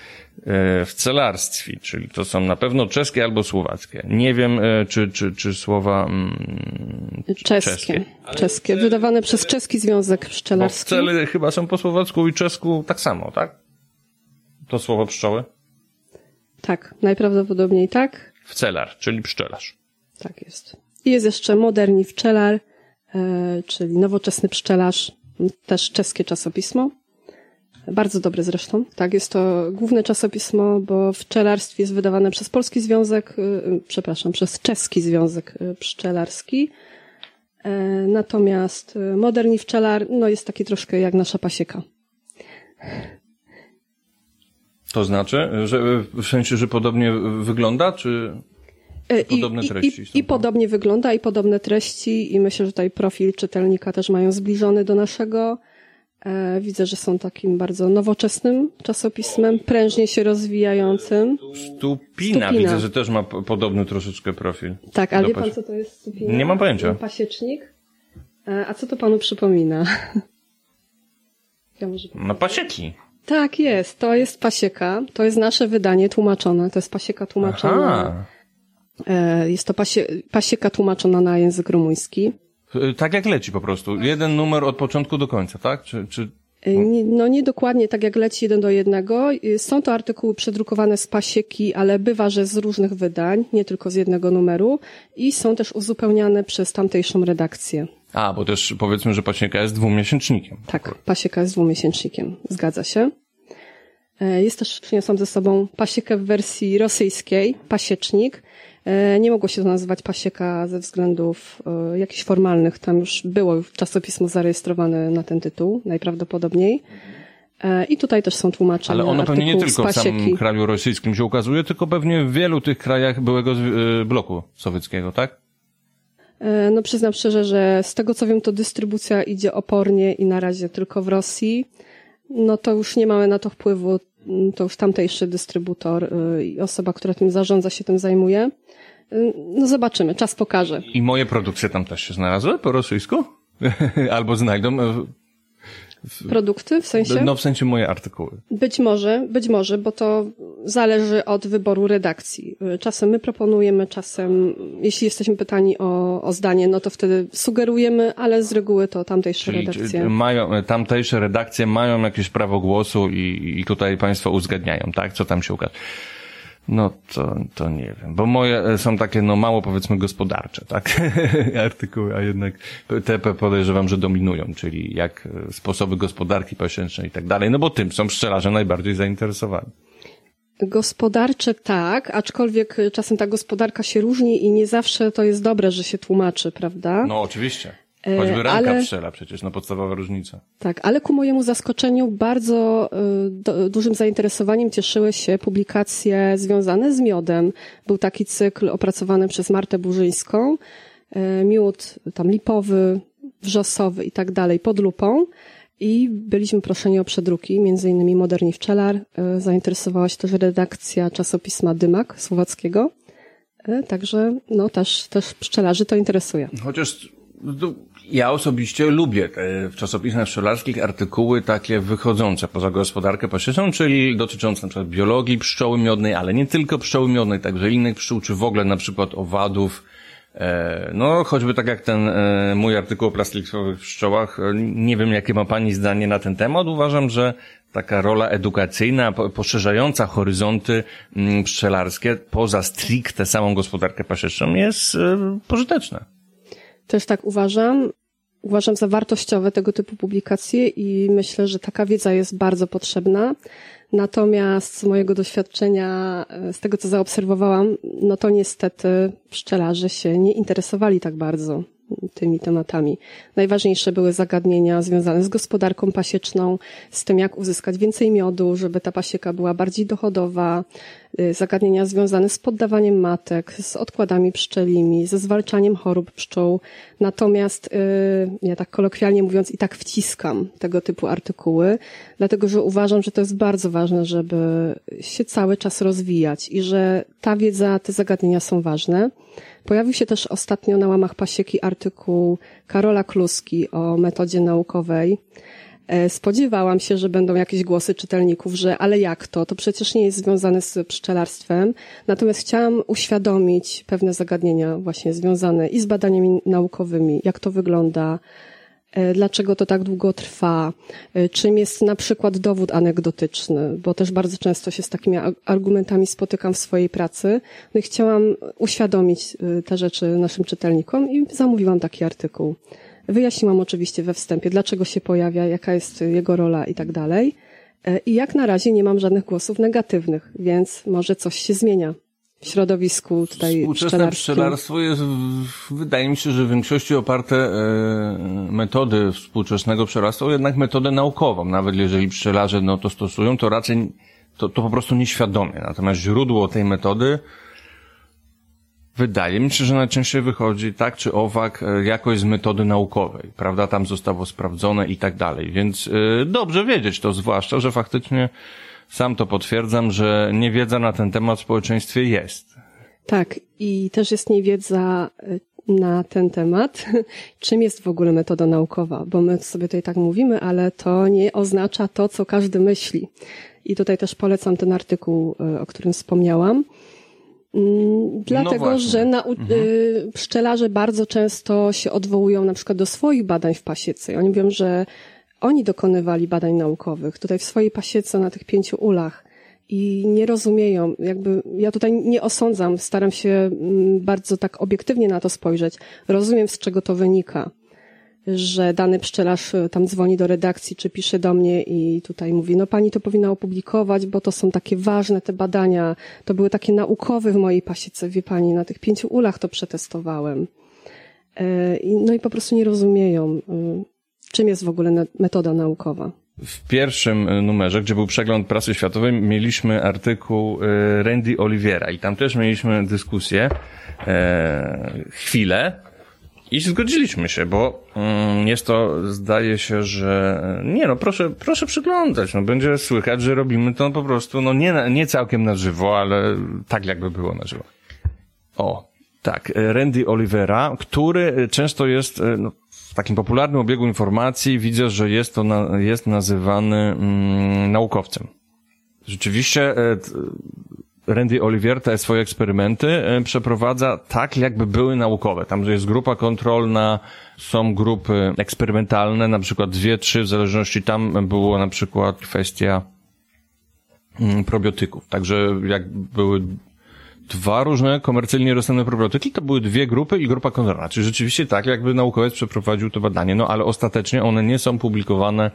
W celarstwie, czyli to są na pewno czeskie albo słowackie. Nie wiem, e, czy, czy, czy słowa mm, Czeskie. czeskie. Czeskie. Wydawane przez Czeski Związek Bo Pszczelarski. cele chyba są po słowacku i czesku tak samo, tak? To słowo pszczoły? Tak, najprawdopodobniej tak. W celar, czyli pszczelarz. Tak jest. I jest jeszcze Moderni Pszczelar, e, czyli nowoczesny pszczelarz, też czeskie czasopismo. Bardzo dobre zresztą. Tak, jest to główne czasopismo, bo w pszczelarstwie jest wydawane przez Polski Związek, y, y, przepraszam, przez Czeski Związek y, Pszczelarski. E, Natomiast Moderni Pszczelar, no jest taki troszkę jak nasza pasieka. To znaczy, że w sensie, że podobnie wygląda, czy... E, Podobne I, treści i, są, i tak? podobnie wygląda, i podobne treści, i myślę, że tutaj profil czytelnika też mają zbliżony do naszego. E, widzę, że są takim bardzo nowoczesnym czasopismem, prężnie się rozwijającym. Stupina, Stupina. widzę, że też ma podobny troszeczkę profil. Tak, ale wie pan, co to jest stupina? Nie mam pojęcia. Pasiecznik. E, a co to panu przypomina? ja może... No pasieki. Tak, jest. To jest pasieka. To jest nasze wydanie tłumaczone. To jest pasieka tłumaczona. Aha. E, jest to pasie, pasieka tłumaczona na język rumuński. Y, Tak jak leci po prostu. Jeden numer od początku do końca, tak? Czy, czy... Nie- No nie dokładnie tak jak leci jeden do jednego. Y, Są to artykuły przedrukowane z pasieki, ale bywa, że z różnych wydań, nie tylko z jednego numeru i są też uzupełniane przez tamtejszą redakcję. A, bo też powiedzmy, że pasieka jest dwumiesięcznikiem. Tak, pasieka jest dwumiesięcznikiem. Zgadza się. Jest też, przyniosłam ze sobą pasiekę w wersji rosyjskiej, pasiecznik. E, Nie mogło się to nazywać pasieka ze względów e, jakichś formalnych. Tam już było czasopismo zarejestrowane na ten tytuł, najprawdopodobniej. E, I tutaj też są tłumaczenia Ale ono pewnie nie tylko w samym kraju rosyjskim się ukazuje, tylko pewnie w wielu tych krajach byłego bloku sowieckiego, tak? No przyznam szczerze, że z tego co wiem, to dystrybucja idzie opornie i na razie tylko w Rosji. No to już nie mamy na to wpływu. Mm, To już tamtejszy dystrybutor i osoba, która tym zarządza, się tym zajmuje. No zobaczymy, czas pokaże. I moje produkcje tam też się znalazły po rosyjsku? Albo znajdą, e, Produkty w sensie? no w sensie moje artykuły. Być może, być może, bo to zależy od wyboru redakcji. Czasem my proponujemy, czasem, jeśli jesteśmy pytani o, o zdanie, no to wtedy sugerujemy, ale z reguły to tamtejsze Czyli redakcje. mają, e, tamtejsze redakcje mają jakieś prawo głosu i, i tutaj państwo uzgadniają, tak? Co tam się ukaże. No to, to nie wiem, bo moje e, są takie no mało powiedzmy gospodarcze, tak? Artykuły, a jednak te podejrzewam, że dominują, czyli jak e, sposoby gospodarki pasiecznej i tak dalej, no bo tym są pszczelarze najbardziej zainteresowani. Gospodarcze tak, aczkolwiek czasem ta gospodarka się różni i nie zawsze to jest dobre, że się tłumaczy, prawda? No oczywiście. E, Choćby ranka ale- pszczela przecież, no podstawowa różnica. Tak, ale ku mojemu zaskoczeniu bardzo y, do, dużym zainteresowaniem cieszyły się publikacje związane z miodem. Był taki cykl opracowany przez Martę Burzyńską, y, miód tam lipowy, wrzosowy i tak dalej pod lupą. I byliśmy proszeni o przedruki, między innymi Moderni Wczelar. Y, Zainteresowała się też redakcja czasopisma Dymak słowackiego. Także no też, też pszczelarzy to interesuje. Chociaż no, ja osobiście lubię te w czasopismach pszczelarskich artykuły takie wychodzące poza gospodarkę pasieczną, czyli dotyczące przykład biologii pszczoły miodnej, ale nie tylko pszczoły miodnej, także innych pszczół, czy w ogóle na przykład owadów. E, No, choćby tak jak ten e, mój artykuł o plastikowych pszczołach, e, nie wiem jakie ma Pani zdanie na ten temat. Uważam, że taka rola edukacyjna, po- poszerzająca horyzonty mm, pszczelarskie poza stricte samą gospodarkę pasieczną jest e, pożyteczna. Też tak uważam. Uważam za wartościowe tego typu publikacje i myślę, że taka wiedza jest bardzo potrzebna. Natomiast z mojego doświadczenia, e, z tego co zaobserwowałam, no to niestety pszczelarze się nie interesowali tak bardzo tymi tematami. Najważniejsze były zagadnienia związane z gospodarką pasieczną, z tym jak uzyskać więcej miodu, żeby ta pasieka była bardziej dochodowa, y, zagadnienia związane z poddawaniem matek, z odkładami pszczelimi, ze zwalczaniem chorób pszczół. Natomiast y, ja tak kolokwialnie mówiąc i tak wciskam tego typu artykuły, dlatego że uważam, że to jest bardzo ważne, żeby się cały czas rozwijać i że ta wiedza, te zagadnienia są ważne. Pojawił się też ostatnio na łamach pasieki artykuł Karola Kluski o metodzie naukowej. E, Spodziewałam się, że będą jakieś głosy czytelników, że ale jak to? To przecież nie jest związane z pszczelarstwem. Natomiast chciałam uświadomić pewne zagadnienia właśnie związane i z badaniami naukowymi, jak to wygląda, dlaczego to tak długo trwa, e, czym jest na przykład dowód anegdotyczny, bo też bardzo często się z takimi argumentami spotykam w swojej pracy. No i chciałam uświadomić e, te rzeczy naszym czytelnikom i zamówiłam taki artykuł. Wyjaśniłam oczywiście we wstępie, dlaczego się pojawia, jaka jest jego rola i tak dalej. E, I jak na razie nie mam żadnych głosów negatywnych, więc może coś się zmienia środowisku tutaj Współczesne pszczelarstwo jest, wydaje mi się, że w większości oparte e, metody współczesnego pszczelarstwa, jednak metodę naukową. Nawet jeżeli pszczelarze no, to stosują, to raczej to, to po prostu nieświadomie. Natomiast źródło tej metody wydaje mi się, że najczęściej wychodzi tak czy owak e, jakoś z metody naukowej. Prawda? Tam zostało sprawdzone i tak dalej. Więc e, dobrze wiedzieć to, zwłaszcza, że faktycznie sam to potwierdzam, że niewiedza na ten temat w społeczeństwie jest. Tak, i też jest niewiedza y, na ten temat, czym jest w ogóle metoda naukowa, bo my sobie tutaj tak mówimy, ale to nie oznacza to, co każdy myśli. I tutaj też polecam ten artykuł, y, o którym wspomniałam. Mm, Dlatego, właśnie. że nau- y, pszczelarze bardzo często się odwołują na przykład do swoich badań w pasiece. Oni mówią, że oni dokonywali badań naukowych tutaj w swojej pasiece na tych pięciu ulach i nie rozumieją, jakby ja tutaj nie osądzam, staram się mm, bardzo tak obiektywnie na to spojrzeć. Rozumiem, z czego to wynika, że dany pszczelarz y, tam dzwoni do redakcji, czy pisze do mnie i tutaj mówi, no pani to powinna opublikować, bo to są takie ważne te badania, to były takie naukowe w mojej pasiece, wie pani, na tych pięciu ulach to przetestowałem. E, No i po prostu nie rozumieją, y, czym jest w ogóle metoda naukowa. W pierwszym e, numerze, gdzie był przegląd prasy światowej, mieliśmy artykuł e, Randy Oliviera i tam też mieliśmy dyskusję e, chwilę i zgodziliśmy się, bo mm, jest to, zdaje się, że nie no, proszę, proszę przyglądać, no będzie słychać, że robimy to po prostu, no nie, nie całkiem na żywo, ale tak jakby było na żywo. O, tak, e, Randy Olivera, który e, często jest e, no, takim popularnym obiegu informacji, widzę, że jest to na, jest nazywany mm, naukowcem. Rzeczywiście e, Randy Olivier te swoje eksperymenty e, przeprowadza tak, jakby były naukowe. Tam jest grupa kontrolna, są grupy eksperymentalne, na przykład dwie, trzy, w zależności tam było na przykład kwestia mm, probiotyków. Także jak były dwa różne komercyjnie dostępne probiotyki, to były dwie grupy i grupa kontrolna. Czyli rzeczywiście tak, jakby naukowiec przeprowadził to badanie, no ale ostatecznie one nie są publikowane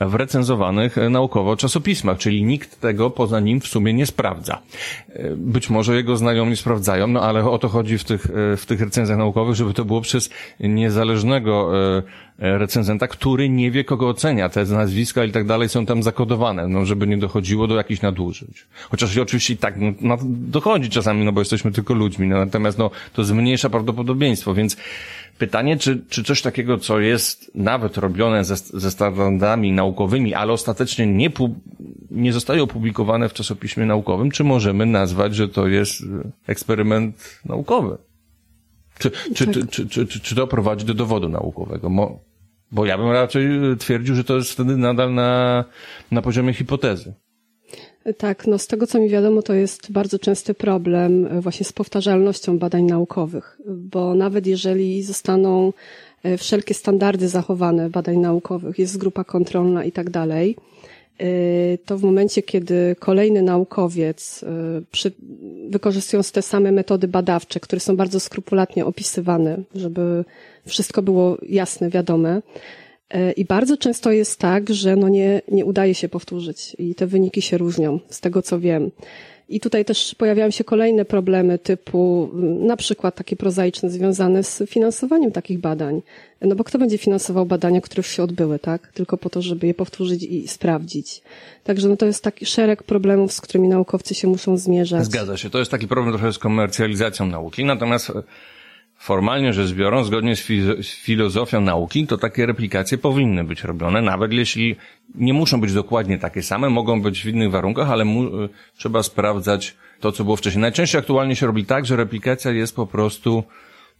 w recenzowanych naukowo czasopismach, czyli nikt tego poza nim w sumie nie sprawdza. Być może jego znajomi sprawdzają, no ale o to chodzi w tych, w tych recenzjach naukowych, żeby to było przez niezależnego recenzenta, który nie wie, kogo ocenia. Te nazwiska i tak dalej są tam zakodowane, no żeby nie dochodziło do jakichś nadużyć. Chociaż oczywiście i tak no, dochodzi czasami, no bo jesteśmy tylko ludźmi, no, natomiast no, to zmniejsza prawdopodobieństwo, więc pytanie, czy, czy coś takiego, co jest nawet robione ze, ze standardami naukowymi, ale ostatecznie nie, nie zostaje opublikowane w czasopiśmie naukowym, czy możemy nazwać, że to jest eksperyment naukowy? Czy, czy, tak. czy, czy, czy, czy, to prowadzi do dowodu naukowego? Bo ja bym raczej twierdził, że to jest wtedy nadal na, na poziomie hipotezy. Tak, no z tego co mi wiadomo, to jest bardzo częsty problem e, właśnie z powtarzalnością badań naukowych, bo nawet jeżeli zostaną e, wszelkie standardy zachowane badań naukowych, jest grupa kontrolna i tak dalej, e, to w momencie, kiedy kolejny naukowiec, przy, wykorzystując te same metody badawcze, które są bardzo skrupulatnie opisywane, żeby wszystko było jasne, wiadome, I bardzo często jest tak, że no nie, nie udaje się powtórzyć i te wyniki się różnią, z tego co wiem. I tutaj też pojawiają się kolejne problemy typu mm, na przykład takie prozaiczne związane z finansowaniem takich badań. No bo kto będzie finansował badania, które już się odbyły, tak? Tylko po to, żeby je powtórzyć i sprawdzić. Także no to jest taki szereg problemów, z którymi naukowcy się muszą zmierzać. Zgadza się. To jest taki problem trochę z komercjalizacją nauki. Natomiast Formalnie rzecz biorąc, zgodnie z, z, filozofią nauki, to takie replikacje powinny być robione, nawet jeśli nie muszą być dokładnie takie same, mogą być w innych warunkach, ale mu- y, trzeba sprawdzać to, co było wcześniej. Najczęściej aktualnie się robi tak, że replikacja jest po prostu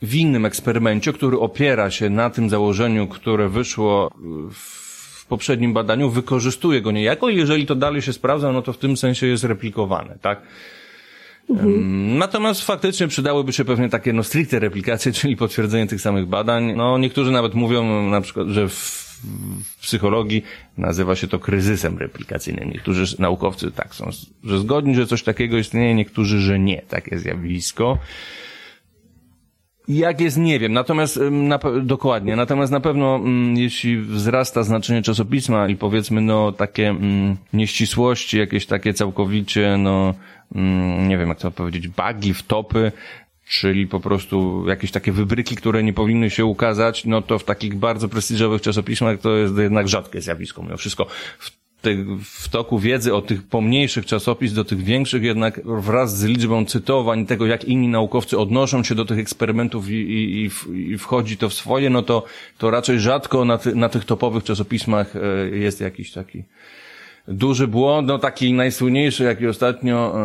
w innym eksperymencie, który opiera się na tym założeniu, które wyszło w poprzednim badaniu, wykorzystuje go niejako i jeżeli to dalej się sprawdza, no to w tym sensie jest replikowane, tak? Mhm. Natomiast faktycznie przydałyby się pewnie takie no stricte replikacje, czyli potwierdzenie tych samych badań. No niektórzy nawet mówią na przykład, że w w psychologii nazywa się to kryzysem replikacyjnym. Niektórzy naukowcy tak są, że zgodni, że coś takiego istnieje, niektórzy, że nie. Takie zjawisko. Jak jest, nie wiem. Natomiast, na, dokładnie. Natomiast na pewno, jeśli wzrasta znaczenie czasopisma i powiedzmy, no, takie mm, nieścisłości, jakieś takie całkowicie, no, nie wiem, jak to powiedzieć, bugi, wtopy, czyli po prostu jakieś takie wybryki, które nie powinny się ukazać, no to w takich bardzo prestiżowych czasopismach to jest jednak rzadkie zjawisko. Mimo wszystko w w toku wiedzy od tych pomniejszych czasopis do tych większych, jednak wraz z liczbą cytowań, tego jak inni naukowcy odnoszą się do tych eksperymentów i, i, i wchodzi to w swoje, no to, to raczej rzadko na, ty, na tych topowych czasopismach e, jest jakiś taki duży błąd, no taki najsłynniejszy, jaki ostatnio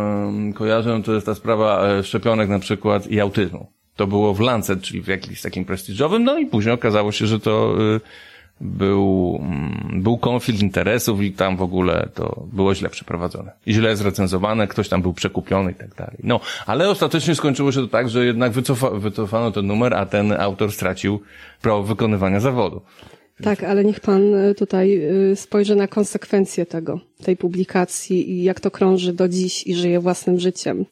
kojarzę, to jest ta sprawa e, szczepionek na przykład i autyzmu. To było w Lancet, czyli w jakimś takim prestiżowym, no i później okazało się, że to y, był, mm, był konflikt interesów i tam w ogóle to było źle przeprowadzone. I źle zrecenzowane, ktoś tam był przekupiony i tak dalej. No, ale ostatecznie skończyło się to tak, że jednak wycofa, wycofano ten numer, a ten autor stracił prawo wykonywania zawodu. Tak, ale niech pan y, tutaj y, spojrzy na konsekwencje tego, tej publikacji i jak to krąży do dziś i żyje własnym życiem.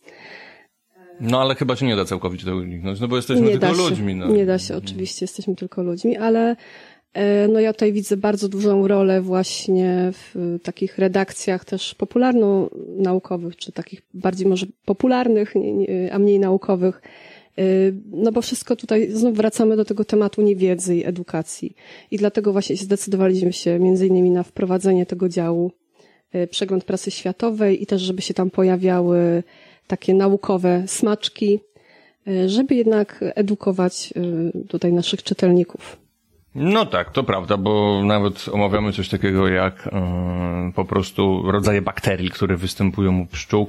No ale chyba się nie da całkowicie tego uniknąć, no bo jesteśmy nie tylko ludźmi. No. Nie da się, oczywiście, jesteśmy tylko ludźmi, ale E, no ja tutaj widzę bardzo dużą rolę właśnie w takich redakcjach też popularno-naukowych, czy takich bardziej może popularnych, a mniej naukowych. E, no bo wszystko tutaj, znów wracamy do tego tematu niewiedzy i edukacji. I dlatego właśnie zdecydowaliśmy się między innymi na wprowadzenie tego działu e, przegląd prasy światowej i też, żeby się tam pojawiały takie naukowe smaczki, żeby jednak edukować tutaj naszych czytelników. No tak, to prawda, bo nawet omawiamy coś takiego jak yy, po prostu rodzaje bakterii, które występują u pszczół.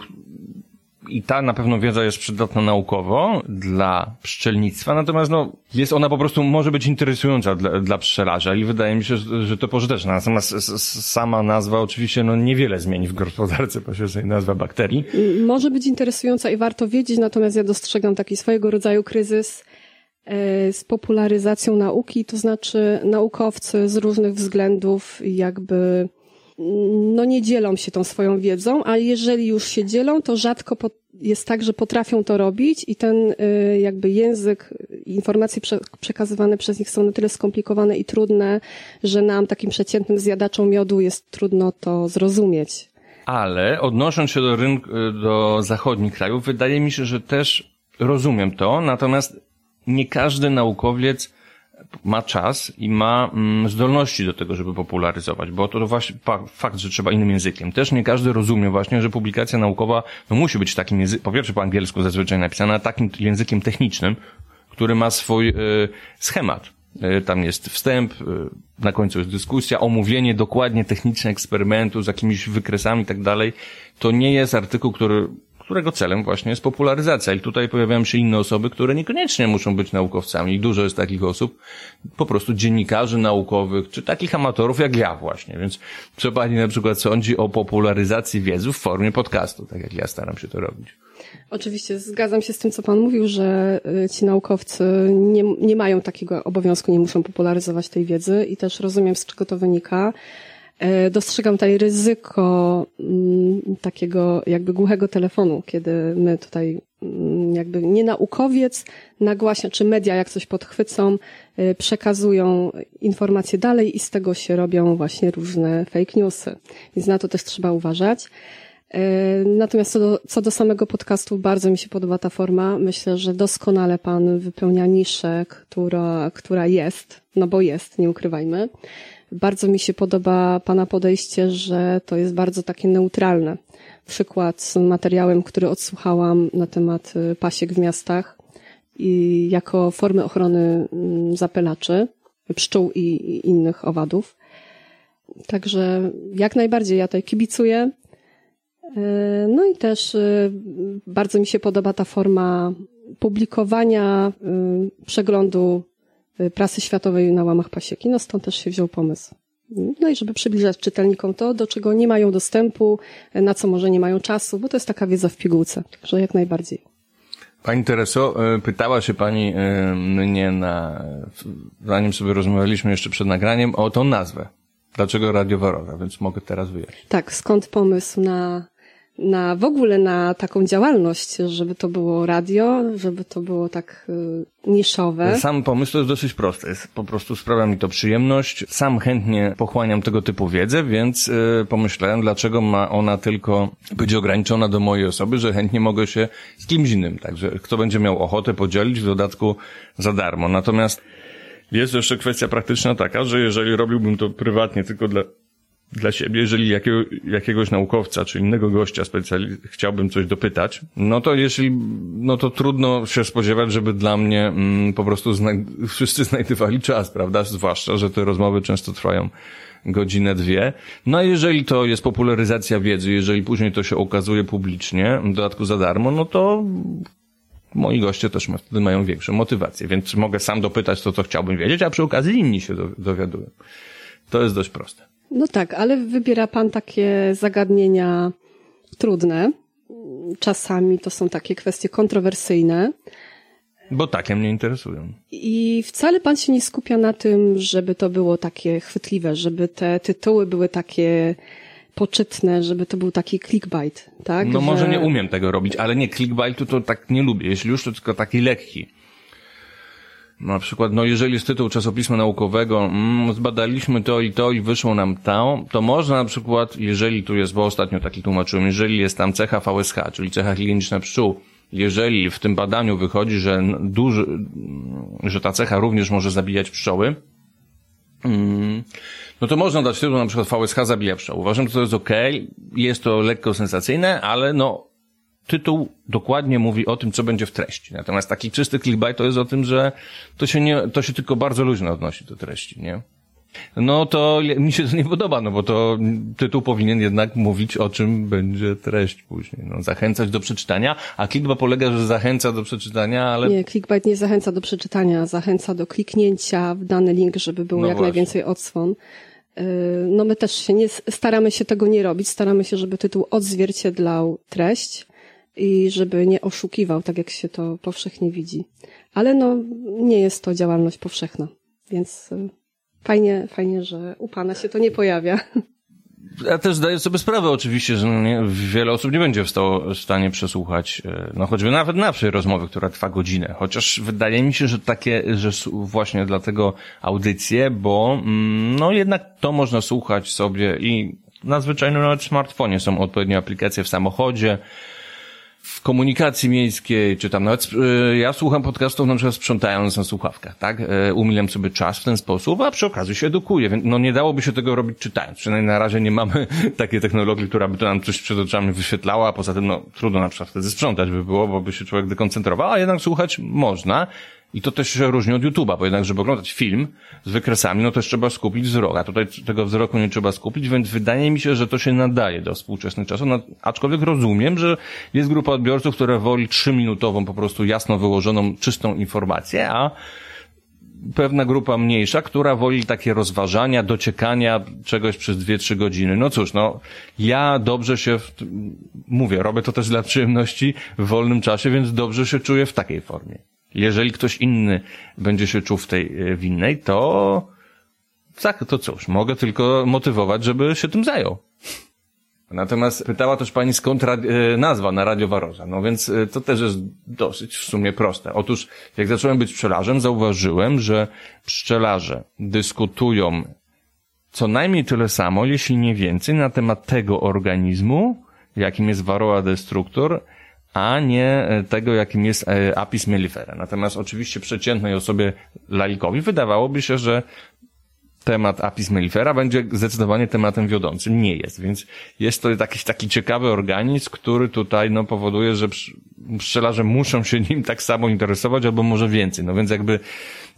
I ta na pewno wiedza jest przydatna naukowo dla pszczelnictwa, natomiast no, jest ona po prostu, może być interesująca dla, dla pszczelarza i wydaje mi się, że to pożyteczne. Natomiast sama nazwa oczywiście no, niewiele zmieni w gospodarce pośredniej nazwa bakterii. Może być interesująca i warto wiedzieć, natomiast ja dostrzegam taki swojego rodzaju kryzys, z popularyzacją nauki, to znaczy naukowcy z różnych względów jakby no nie dzielą się tą swoją wiedzą, a jeżeli już się dzielą, to rzadko jest tak, że potrafią to robić i ten e, jakby język informacje prze, przekazywane przez nich są na tyle skomplikowane i trudne, że nam, takim przeciętnym zjadaczom miodu, jest trudno to zrozumieć. Ale odnosząc się do rynku, do zachodnich krajów, wydaje mi się, że też rozumiem to, natomiast nie każdy naukowiec ma czas i ma mm, zdolności do tego, żeby popularyzować, bo to właśnie fakt, że trzeba innym językiem. Też nie każdy rozumie właśnie, że publikacja naukowa no, musi być takim językiem, po pierwsze po angielsku zazwyczaj napisana, takim językiem technicznym, który ma swój y, schemat. Y, tam jest wstęp, y, na końcu jest dyskusja, omówienie dokładnie techniczne eksperymentu z jakimiś wykresami i tak dalej. To nie jest artykuł, który którego celem właśnie jest popularyzacja. I tutaj pojawiają się inne osoby, które niekoniecznie muszą być naukowcami. Dużo jest takich osób, po prostu dziennikarzy naukowych, czy takich amatorów jak ja właśnie. Więc co pani na przykład sądzi o popularyzacji wiedzy w formie podcastu, tak jak ja staram się to robić? Oczywiście, zgadzam się z tym, co Pan mówił, że y, ci naukowcy nie, nie mają takiego obowiązku, nie muszą popularyzować tej wiedzy i też rozumiem, z czego to wynika. E, dostrzegam tutaj ryzyko mm, takiego jakby głuchego telefonu, kiedy my tutaj mm, jakby nie naukowiec nagłaśnia, czy media jak coś podchwycą, e, przekazują informacje dalej i z tego się robią właśnie różne fake newsy. Więc na to też trzeba uważać. E, natomiast co do, co do samego podcastu, bardzo mi się podoba ta forma. Myślę, że doskonale Pan wypełnia niszę, która, która jest, no bo jest, nie ukrywajmy. Bardzo mi się podoba Pana podejście, że to jest bardzo takie neutralne. Przykład z materiałem, który odsłuchałam na temat y, pasiek w miastach i jako formy ochrony mm, zapylaczy, pszczół i innych owadów. Także jak najbardziej ja tutaj kibicuję. Y, no i też y, bardzo mi się podoba ta forma publikowania przeglądu prasy światowej na łamach pasieki. No stąd też się wziął pomysł. No i żeby przybliżać czytelnikom to, do czego nie mają dostępu, na co może nie mają czasu, bo to jest taka wiedza w pigułce. Także jak najbardziej. Pani Tereso, y, pytała się Pani y, mnie na, zanim sobie rozmawialiśmy jeszcze przed nagraniem, o tą nazwę. Dlaczego Radio Warowa? Więc mogę teraz wyjaśnić. Tak, skąd pomysł na na w ogóle na taką działalność, żeby to było radio, żeby to było tak y, niszowe. Sam pomysł to jest dosyć prosty. Jest, po prostu sprawia mi to przyjemność. Sam chętnie pochłaniam tego typu wiedzę, więc y, pomyślałem, dlaczego ma ona tylko być ograniczona do mojej osoby, że chętnie mogę się z kimś innym. Także kto będzie miał ochotę podzielić, w dodatku za darmo. Natomiast jest jeszcze kwestia praktyczna taka, że jeżeli robiłbym to prywatnie tylko dla dla siebie, jeżeli jakiego, jakiegoś naukowca czy innego gościa specjali- chciałbym coś dopytać, no to jeśli, no to trudno się spodziewać, żeby dla mnie mm, po prostu zna- wszyscy znajdowali czas, prawda? Zwłaszcza, że te rozmowy często trwają godzinę, dwie. No a jeżeli to jest popularyzacja wiedzy, jeżeli później to się okazuje publicznie, w dodatku za darmo, no to moi goście też wtedy mają większą motywację, więc mogę sam dopytać to, co chciałbym wiedzieć, a przy okazji inni się dowiadują. To jest dość proste. No tak, ale wybiera Pan takie zagadnienia trudne. Czasami to są takie kwestie kontrowersyjne. Bo takie mnie interesują. I wcale Pan się nie skupia na tym, żeby to było takie chwytliwe, żeby te tytuły były takie poczytne, żeby to był taki clickbait, tak? No że... może nie umiem tego robić, ale nie, clickbaitu to tak nie lubię. Jeśli już, to tylko taki lekki. Na przykład, no jeżeli jest tytuł czasopisma naukowego, mm, zbadaliśmy to i to i wyszło nam to, to można na przykład, jeżeli tu jest, bo ostatnio taki tłumaczyłem, jeżeli jest tam cecha VSH, czyli cecha higieniczna pszczół, jeżeli w tym badaniu wychodzi, że duży, że ta cecha również może zabijać pszczoły, mm, no to można dać tytuł na przykład VSH zabija pszczoły. Uważam, że to jest ok, jest to lekko sensacyjne, ale no tytuł dokładnie mówi o tym, co będzie w treści. Natomiast taki czysty clickbait to jest o tym, że to się nie, to się tylko bardzo luźno odnosi do treści, nie? No to mi się to nie podoba, no bo to tytuł powinien jednak mówić o czym będzie treść później. No, zachęcać do przeczytania, a clickbait polega, że zachęca do przeczytania, ale... Nie, clickbait nie zachęca do przeczytania, zachęca do kliknięcia w dany link, żeby było no jak właśnie. najwięcej odsłon. Y, no my też się nie, staramy się tego nie robić, staramy się, żeby tytuł odzwierciedlał treść i żeby nie oszukiwał, tak jak się to powszechnie widzi. Ale no, nie jest to działalność powszechna, więc y, fajnie, fajnie, że u Pana się to nie pojawia. ja też zdaję sobie sprawę oczywiście, że no nie, wiele osób nie będzie w, w stanie przesłuchać, e, no choćby nawet naszej rozmowy, która trwa godzinę. Chociaż wydaje mi się, że takie, że właśnie dlatego audycje, bo mm, no jednak to można słuchać sobie i na zwyczajnym nawet smartfonie są odpowiednie aplikacje w samochodzie, w komunikacji miejskiej, czy tam nawet, e, ja słucham podcastów na przykład sprzątając na słuchawkach, tak? E, Umilam sobie czas w ten sposób, a przy okazji się edukuję, więc no nie dałoby się tego robić czytając. Przynajmniej na razie nie mamy takiej technologii, która by to nam coś przed oczami wyświetlała, poza tym no trudno na przykład wtedy sprzątać by było, bo by się człowiek dekoncentrował, a jednak słuchać można. I to też się różni od YouTube'a, bo jednak, żeby oglądać film z wykresami, no też trzeba skupić wzrok, a tutaj tego wzroku nie trzeba skupić, więc wydaje mi się, że to się nadaje do współczesnych czasów, no, aczkolwiek rozumiem, że jest grupa odbiorców, która woli trzyminutową, po prostu jasno wyłożoną, czystą informację, a pewna grupa mniejsza, która woli takie rozważania, dociekania czegoś przez dwie, trzy godziny. No cóż, no, ja dobrze się, w, mówię, robię to też dla przyjemności w wolnym czasie, więc dobrze się czuję w takiej formie. Jeżeli ktoś inny będzie się czuł w tej e, w innej, to tak, to cóż, mogę tylko motywować, żeby się tym zajął. Natomiast pytała też pani skąd e, nazwa na Radio Waroza. No więc e, to też jest dosyć w sumie proste. Otóż jak zacząłem być pszczelarzem, zauważyłem, że pszczelarze dyskutują co najmniej tyle samo, jeśli nie więcej, na temat tego organizmu, jakim jest Varroa destructor, a nie e, tego, jakim jest e, Apis mellifera. Natomiast oczywiście przeciętnej osobie laikowi wydawałoby się, że temat Apis mellifera będzie zdecydowanie tematem wiodącym. Nie jest, więc jest to jakiś taki ciekawy organizm, który tutaj no, powoduje, że psz- pszczelarze muszą się nim tak samo interesować, albo może więcej. No więc jakby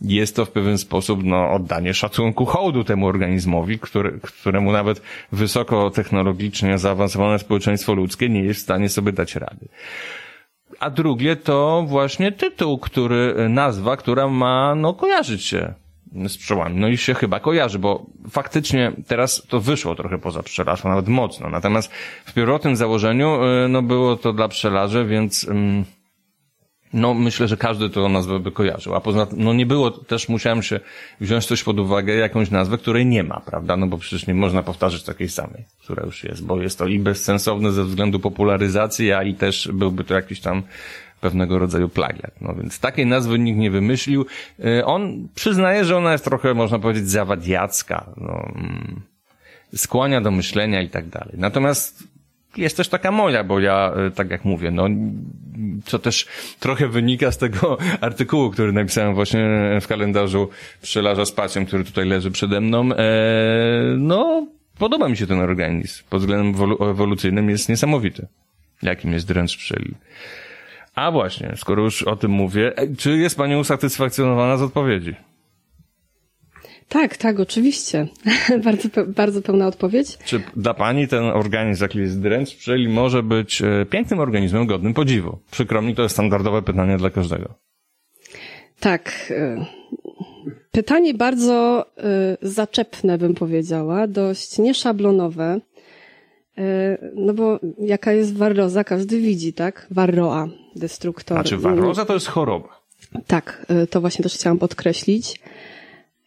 jest to w pewien sposób no, oddanie szacunku hołdu temu organizmowi, który, któremu nawet wysokotechnologicznie zaawansowane społeczeństwo ludzkie nie jest w stanie sobie dać rady. A drugie to właśnie tytuł, który, nazwa, która ma no, kojarzyć się z pszczołami. No i się chyba kojarzy, bo faktycznie teraz to wyszło trochę poza pszczelarstwo, nawet mocno. Natomiast w pierwotnym założeniu, y, no było to dla pszczelarzy, więc ym, no myślę, że każdy to nazwę by kojarzył. A poza no nie było, też musiałem się wziąć coś pod uwagę, jakąś nazwę, której nie ma, prawda? No bo przecież nie można powtarzać takiej samej, która już jest, bo jest to i bezsensowne ze względu popularyzacji, a i też byłby to jakiś tam pewnego rodzaju plagiat. No więc takiej nazwy nikt nie wymyślił. Y, On przyznaje, że ona jest trochę, można powiedzieć, zawadiacka. No, mm, skłania do myślenia i tak dalej. Natomiast jest też taka moja, bo ja, y, tak jak mówię, no, co też trochę wynika z tego artykułu, który napisałem właśnie w kalendarzu pszczelarza z pacjem, który tutaj leży przede mną. E, no, podoba mi się ten organizm. Pod względem ewolu- ewolucyjnym jest niesamowity. Jakim jest dręcz pszczeli. A właśnie, skoro już o tym mówię, e, czy jest Pani usatysfakcjonowana z odpowiedzi? Tak, tak, oczywiście. bardzo, bardzo pełna odpowiedź. Czy dla Pani ten organizm, jaki jest dręcz pszczeli, może być e, pięknym organizmem godnym podziwu? Przykro mi, to jest standardowe pytanie dla każdego. Tak. y, Pytanie bardzo y, zaczepne, bym powiedziała, dość nieszablonowe. No bo jaka jest warroza, każdy widzi, tak? Warroa, destruktor. Znaczy, warroza to jest choroba. Tak, to właśnie też chciałam podkreślić.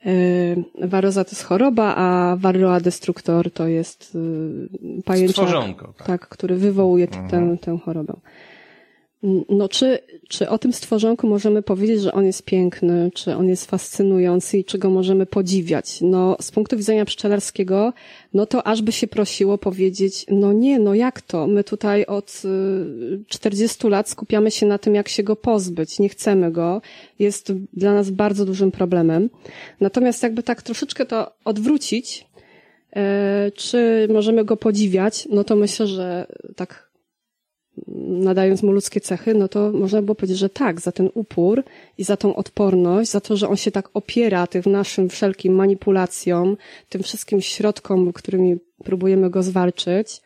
Y, Waroza to jest choroba, a Varroa destruktor to jest y, Stworzonko, tak. tak, który wywołuje t- tę, tę chorobę. No, czy, czy o tym stworzonku możemy powiedzieć, że on jest piękny, czy on jest fascynujący i czy go możemy podziwiać? No, z punktu widzenia pszczelarskiego, no to aż by się prosiło powiedzieć, no nie, no jak to? My tutaj od y, 40 lat skupiamy się na tym, jak się go pozbyć. Nie chcemy go. Jest dla nas bardzo dużym problemem. Natomiast jakby tak troszeczkę to odwrócić, e, czy możemy go podziwiać, no to myślę, że tak nadając mu ludzkie cechy, no to można było powiedzieć, że tak, za ten upór i za tą odporność, za to, że on się tak opiera tym naszym wszelkim manipulacjom, tym wszystkim środkom, którymi próbujemy go zwalczyć,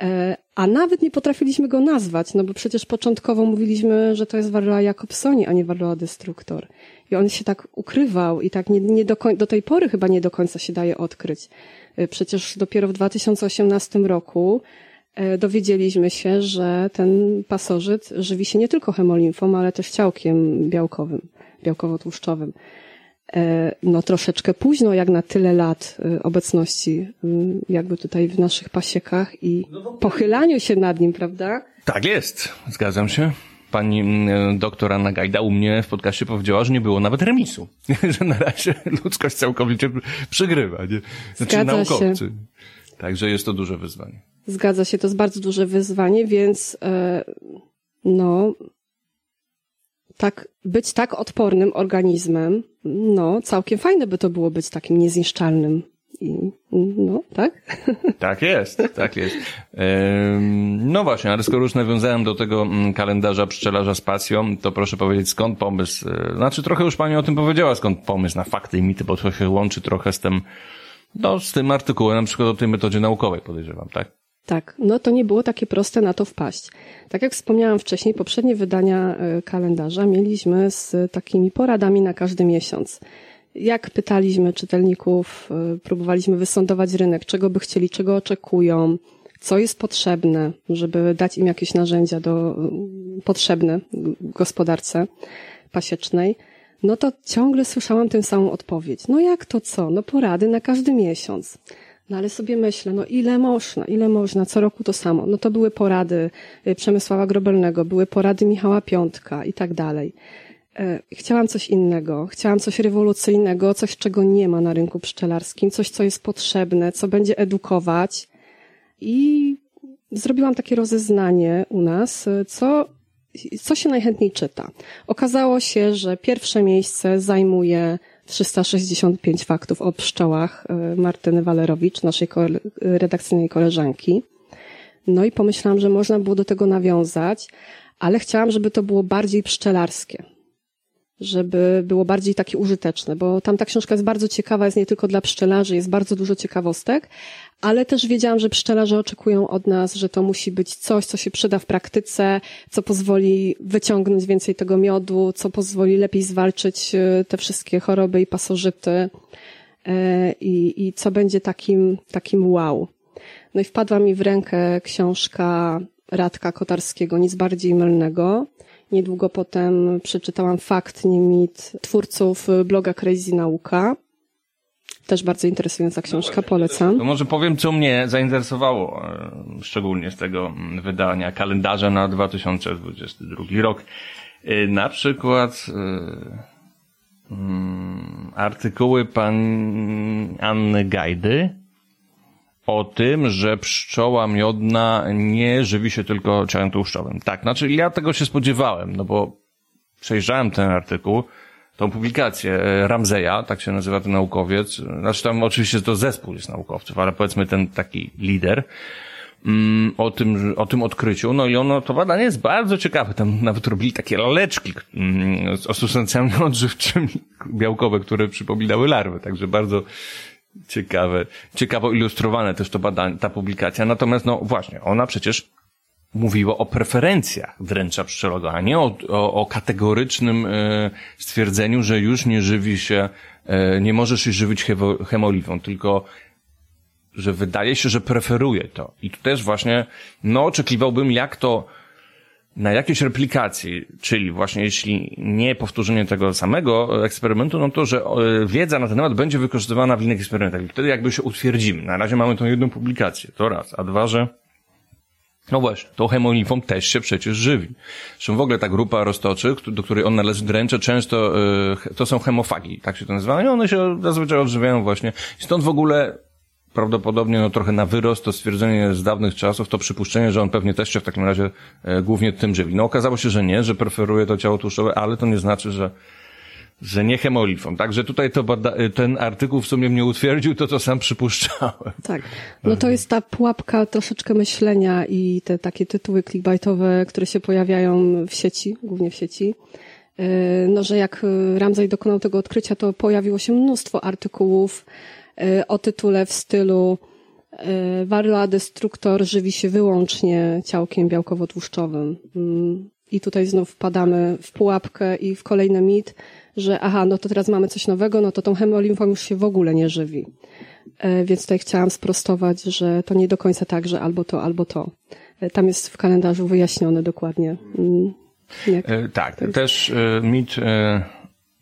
e, a nawet nie potrafiliśmy go nazwać, no bo przecież początkowo mówiliśmy, że to jest Varroa Jacobsoni, a nie Varroa Destructor. I on się tak ukrywał i tak nie, nie do, do tej pory chyba nie do końca się daje odkryć. E, Przecież dopiero w 2018 roku dowiedzieliśmy się, że ten pasożyt żywi się nie tylko hemolimfą, ale też ciałkiem białkowym, białkowo-tłuszczowym. e, no troszeczkę późno, jak na tyle lat e, obecności e, jakby tutaj w naszych pasiekach i pochylaniu się nad nim, prawda? Tak jest, zgadzam się. Pani doktor Anna Gajda u mnie w podcaście powiedziała, że nie było nawet remisu. że na razie ludzkość całkowicie przegrywa. Nie? Znaczy Zgadza naukowcy. się. Także jest to duże wyzwanie. Zgadza się, to jest bardzo duże wyzwanie, więc e, no tak, być tak odpornym organizmem, no całkiem fajne by to było być takim niezniszczalnym. I, no, tak? Tak jest, tak jest. No właśnie, ale skoro już nawiązałem do tego mm, kalendarza pszczelarza z pasją, to proszę powiedzieć skąd pomysł, e, znaczy trochę już Pani o tym powiedziała, skąd pomysł na fakty i mity, bo to się łączy trochę z tym, no z tym artykułem, na przykład o tej metodzie naukowej podejrzewam, tak? Tak, no to nie było takie proste na to wpaść. Tak jak wspomniałam wcześniej, poprzednie wydania e, kalendarza mieliśmy z takimi poradami na każdy miesiąc. Jak pytaliśmy czytelników, e, próbowaliśmy wysądować rynek, czego by chcieli, czego oczekują, co jest potrzebne, żeby dać im jakieś narzędzia do, e, potrzebne gospodarce pasiecznej, no to ciągle słyszałam tę samą odpowiedź. No jak to co? No porady na każdy miesiąc. No ale sobie myślę, no ile można, ile można, co roku to samo. No to były porady y, Przemysława Grobelnego, były porady Michała Piątka i tak dalej. E, Chciałam coś innego, chciałam coś rewolucyjnego, coś, czego nie ma na rynku pszczelarskim, coś, co jest potrzebne, co będzie edukować. I zrobiłam takie rozeznanie u nas, y, co, co się najchętniej czyta. Okazało się, że pierwsze miejsce zajmuje 365 faktów o pszczołach y, Martyny Walerowicz, naszej redakcyjnej koleżanki. No i pomyślałam, że można było do tego nawiązać, ale chciałam, żeby to było bardziej pszczelarskie. Żeby było bardziej takie użyteczne, bo tam ta książka jest bardzo ciekawa, jest nie tylko dla pszczelarzy, jest bardzo dużo ciekawostek, ale też wiedziałam, że pszczelarze oczekują od nas, że to musi być coś, co się przyda w praktyce, co pozwoli wyciągnąć więcej tego miodu, co pozwoli lepiej zwalczyć e, te wszystkie choroby i pasożyty e, i, i co będzie takim, takim wow. No i wpadła mi w rękę książka Radka Kotarskiego, nic bardziej mylnego. Niedługo potem przeczytałam Fakt, nie mit twórców bloga Crazy Nauka. Też bardzo interesująca książka, polecam. To może powiem, co mnie zainteresowało, e, szczególnie z tego wydania kalendarza na 2022 rok. E, Na przykład e, mm, artykuły pan Anny Gajdy o tym, że pszczoła miodna nie żywi się tylko ciałem tłuszczowym. Tak, znaczy ja tego się spodziewałem, no bo przejrzałem ten artykuł, tą publikację e, Ramzeja, tak się nazywa ten naukowiec. Znaczy tam oczywiście to zespół jest naukowców, ale powiedzmy ten taki lider mm, o tym, o tym odkryciu. No i ono, to badanie jest bardzo ciekawe. Tam nawet robili takie laleczki mm, z- substancjami odżywczymi białkowe, które przypominały larwy. Także bardzo ciekawe, ciekawo ilustrowane też to badanie, ta publikacja. Natomiast no właśnie, ona przecież mówiło o preferencjach dręcza pszczelego, a nie o, o, o kategorycznym e, stwierdzeniu, że już nie żywi się, e, nie możesz się żywić hewo- hemoliwą, tylko że wydaje się, że preferuje to. I tu też właśnie, no oczekiwałbym, jak to na jakiejś replikacji, czyli właśnie jeśli nie powtórzenie tego samego eksperymentu, no to, że e, wiedza na ten temat będzie wykorzystywana w innych eksperymentach. I wtedy jakby się utwierdzimy. Na razie mamy tą jedną publikację, to raz. A dwa, że no właśnie, tą hemolifą też się przecież żywi. Zresztą w ogóle ta grupa roztoczy, do której on należy dręcze, często e, to są hemofagi, tak się to nazywa. I one się zazwyczaj odżywiają właśnie. Stąd w ogóle prawdopodobnie no, trochę na wyrost to stwierdzenie z dawnych czasów, to przypuszczenie, że on pewnie też się w takim razie e, głównie tym żywi. No okazało się, że nie, że preferuje to ciało tłuszczowe, ale to nie znaczy, że że nie hemolifą. Także tutaj to bada- ten artykuł w sumie mnie utwierdził to, co sam przypuszczałem. Tak. No to jest ta pułapka troszeczkę myślenia i te takie tytuły clickbaitowe, które się pojawiają w sieci, głównie w sieci. Yy, No, że jak yy, Ramsey dokonał tego odkrycia, to pojawiło się mnóstwo artykułów o tytule w stylu Varroa destruktor żywi się wyłącznie ciałkiem białkowo-tłuszczowym. Mm, I tutaj znów wpadamy w pułapkę i w kolejny mit, że aha, no to teraz mamy coś nowego, no to tą hemolimfą już się w ogóle nie żywi. E, Więc tutaj chciałam sprostować, że to nie do końca tak, że albo to, albo to. E, Tam jest w kalendarzu wyjaśnione dokładnie. mm, Jak. E, tak, też mit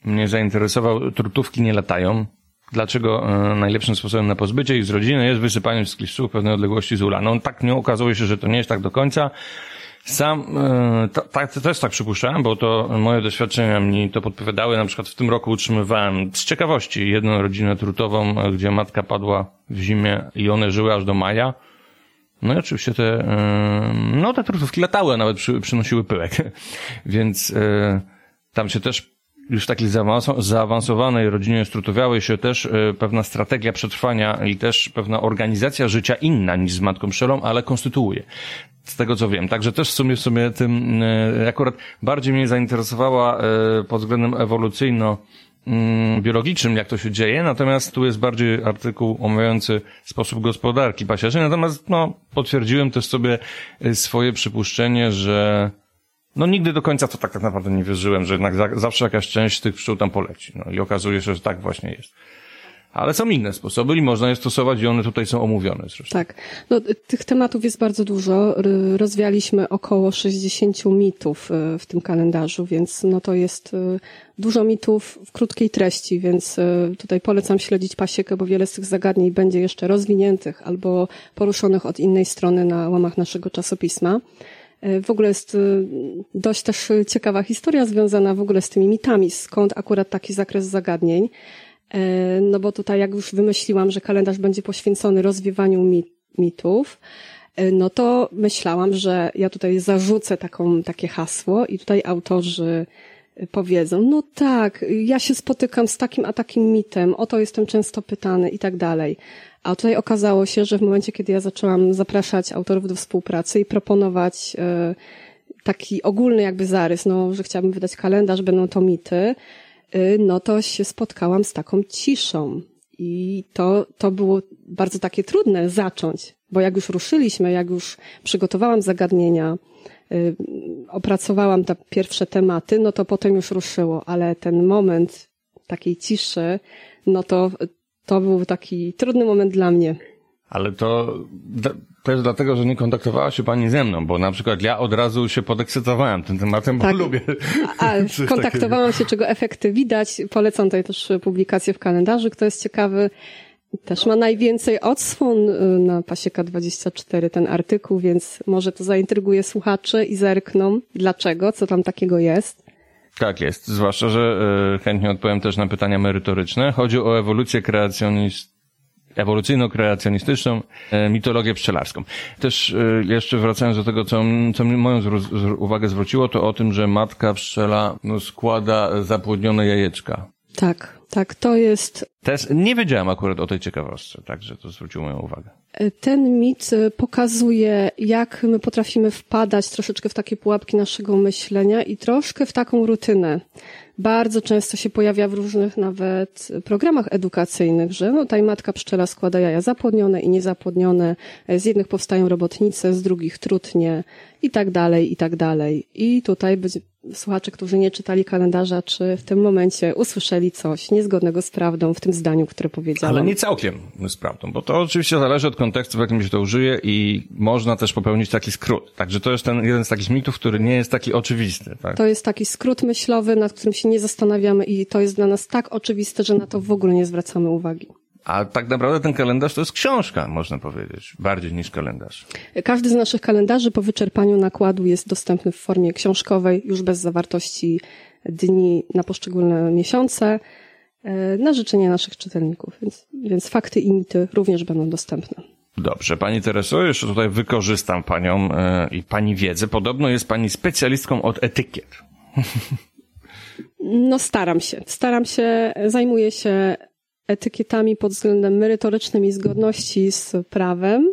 mnie zainteresował. Trutówki nie latają. Dlaczego e, najlepszym sposobem na pozbycie ich z rodziny jest wysypanie z kliszczów pewnej odległości z ula? No tak nie okazuje się, że to nie jest tak do końca. Sam e, tak, też tak przypuszczałem, bo to moje doświadczenia mi to podpowiadały. Na przykład w tym roku utrzymywałem z ciekawości jedną rodzinę trutową, e, gdzie matka padła w zimie i one żyły aż do maja. No i oczywiście te, no te trutówki latały, nawet przy, przynosiły pyłek. Więc tam się też już takiej zaawanso- zaawansowanej rodzinie strutowiałej się też e, pewna strategia przetrwania i też pewna organizacja życia inna niż z matką pszczelą, ale konstytuuje. Z tego co wiem. Także też w sumie, w sumie tym e, akurat bardziej mnie zainteresowała e, pod względem ewolucyjno mm, biologicznym, jak to się dzieje, natomiast tu jest bardziej artykuł omawiający sposób gospodarki pasiarzy, natomiast no, potwierdziłem też sobie swoje przypuszczenie, że no nigdy do końca to tak, naprawdę nie wierzyłem, że jednak za, zawsze jakaś część tych pszczół tam poleci. No i okazuje się, że tak właśnie jest. Ale są inne sposoby i można je stosować i one tutaj są omówione zresztą. Tak. No, tych tematów jest bardzo dużo. Rozwialiśmy około 60 mitów y, w tym kalendarzu, więc no to jest y, dużo mitów w krótkiej treści, więc y, tutaj polecam śledzić pasiekę, bo wiele z tych zagadnień będzie jeszcze rozwiniętych albo poruszonych od innej strony na łamach naszego czasopisma. Y, W ogóle jest y, dość też ciekawa historia związana w ogóle z tymi mitami, skąd akurat taki zakres zagadnień. E, No bo tutaj jak już wymyśliłam, że kalendarz będzie poświęcony rozwiewaniu mi- mitów, e, no to myślałam, że ja tutaj zarzucę taką, takie hasło i tutaj autorzy e, powiedzą, no tak, ja się spotykam z takim a takim mitem, o to jestem często pytany i tak dalej. A tutaj okazało się, że w momencie, kiedy ja zaczęłam zapraszać autorów do współpracy i proponować e, taki ogólny jakby zarys, no, że chciałabym wydać kalendarz, będą to mity, y, no to się spotkałam z taką ciszą. I to, to było bardzo takie trudne zacząć, bo jak już ruszyliśmy, jak już przygotowałam zagadnienia, opracowałam te pierwsze tematy, no to potem już ruszyło, ale ten moment takiej ciszy, no to, to był taki trudny moment dla mnie. Ale to też dlatego, że nie kontaktowała się pani ze mną, bo na przykład ja od razu się podekscytowałem tym tematem, bo Tak. lubię. A kontaktowałam się, czego efekty widać. Polecam tutaj też publikację w kalendarzu, kto jest ciekawy. Też ma najwięcej odsłon y, na Pasieka 24 ten artykuł, więc może to zaintryguje słuchaczy i zerkną. Dlaczego? Co tam takiego jest? Tak jest, zwłaszcza, że e, chętnie odpowiem też na pytania merytoryczne. Chodzi o ewolucję kreacjonist ewolucyjno-kreacjonistyczną e, mitologię pszczelarską. Też jeszcze wracając do tego, co, co moją uwagę zwróciło, to o tym, że matka pszczela no, składa zapłodnione jajeczka. Tak, tak, to jest Też nie wiedziałem akurat o tej ciekawostce, także to zwróciło moją uwagę. Ten mit y, pokazuje, jak my potrafimy wpadać troszeczkę w takie pułapki naszego myślenia i troszkę w taką rutynę. Bardzo często się pojawia w różnych nawet programach edukacyjnych, że no, ta matka pszczela składa jaja zapłodnione i niezapłodnione. Z jednych powstają robotnice, z drugich trutnie i tak dalej, i tak dalej. I tutaj będzie, słuchacze, którzy nie czytali kalendarza, czy w tym momencie usłyszeli coś niezgodnego z prawdą w tym zdaniu, które powiedziałam. Ale nie całkiem z prawdą, bo to oczywiście zależy od kontekstu, w jakim się to użyje i można też popełnić taki skrót. Także to jest ten jeden z takich mitów, który nie jest taki oczywisty. Tak? To jest taki skrót myślowy, nad którym się nie zastanawiamy i to jest dla nas tak oczywiste, że na to w ogóle nie zwracamy uwagi. A tak naprawdę ten kalendarz to jest książka, można powiedzieć, bardziej niż kalendarz. Każdy z naszych kalendarzy po wyczerpaniu nakładu jest dostępny w formie książkowej, już bez zawartości dni na poszczególne miesiące, e, na życzenie naszych czytelników. Więc, więc fakty i mity również będą dostępne. Dobrze, pani Tereso, jeszcze tutaj wykorzystam panią e, i pani wiedzę. Podobno jest pani specjalistką od etykiet. No staram się. Staram się, zajmuję się etykietami pod względem merytorycznym i zgodności z prawem,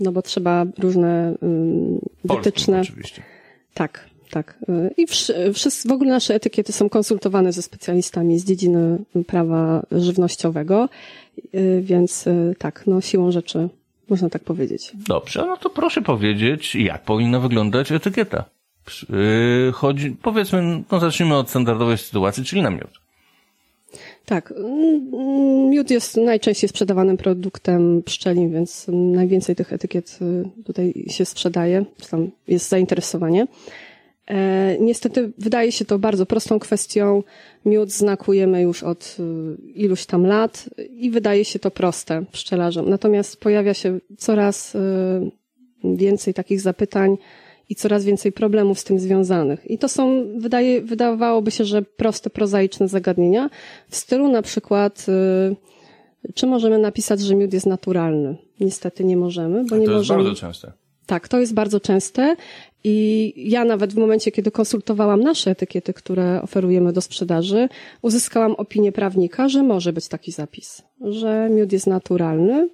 no bo trzeba różne Polskim wytyczne. oczywiście. Tak, tak. Y, I wsz- wszyscy, w ogóle nasze etykiety są konsultowane ze specjalistami z dziedziny prawa żywnościowego, y, więc y, tak, no siłą rzeczy można tak powiedzieć. Dobrze, no to proszę powiedzieć, jak powinna wyglądać etykieta. Yy, chodzi, powiedzmy, no zacznijmy od standardowej sytuacji, czyli namiot. Tak, mm, miód jest najczęściej sprzedawanym produktem pszczelim, więc najwięcej tych etykiet y, tutaj się sprzedaje, tam jest zainteresowanie. E, niestety wydaje się to bardzo prostą kwestią. Miód znakujemy już od y, iluś tam lat i wydaje się to proste pszczelarzom. Natomiast pojawia się coraz y, więcej takich zapytań i coraz więcej problemów z tym związanych. I to są, wydaje, wydawałoby się, że proste, prozaiczne zagadnienia w stylu na przykład, y, czy możemy napisać, że miód jest naturalny? Niestety nie możemy, bo nie to jest możemy. bardzo częste. Tak, to jest bardzo częste i ja nawet w momencie, kiedy konsultowałam nasze etykiety, które oferujemy do sprzedaży, uzyskałam opinię prawnika, że może być taki zapis, że miód jest naturalny.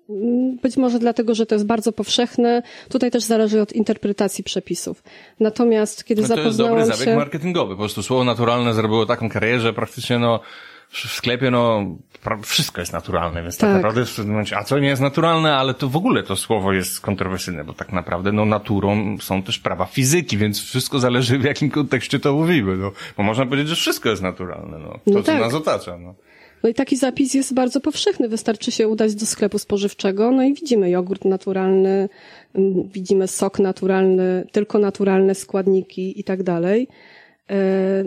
Być może dlatego, że to jest bardzo powszechne. Tutaj też zależy od interpretacji przepisów. Natomiast kiedy No to jest dobry zapoznałam zabieg się... marketingowy. Po prostu słowo naturalne zrobiło taką karierę, że praktycznie no w sklepie no wszystko jest naturalne, więc tak, Tak. naprawdę w pewnym momencie, a co nie jest naturalne, ale to w ogóle to słowo jest kontrowersyjne, bo tak naprawdę no naturą są też prawa fizyki, więc wszystko zależy w jakim kontekście to mówimy, no. Bo można powiedzieć, że wszystko jest naturalne, no. To, No co tak. nas otacza, no. No i taki zapis jest bardzo powszechny. Wystarczy się udać do sklepu spożywczego, no i widzimy jogurt naturalny, mm, widzimy sok naturalny, tylko naturalne składniki i tak dalej. E,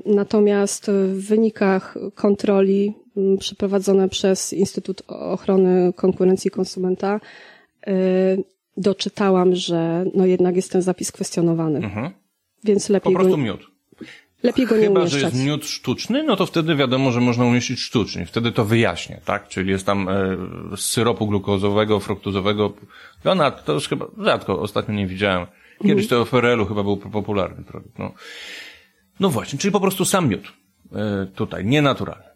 Natomiast w wynikach kontroli przeprowadzone przez Instytut Ochrony Konkurencji Konsumenta e, doczytałam, że no jednak jest ten zapis kwestionowany, Mhm. więc Po lepiej prostu go, miód. lepiej go nie Chyba, że umieszczać. jest miód sztuczny, no to wtedy wiadomo, że można umieścić sztucznie. Wtedy to wyjaśnię, tak? Czyli jest tam e, z syropu glukozowego, fruktuzowego. No, to już chyba rzadko, ostatnio nie widziałem. Kiedyś to w chyba był popularny produkt. No. no właśnie, czyli po prostu sam miód. E, tutaj, nienaturalny.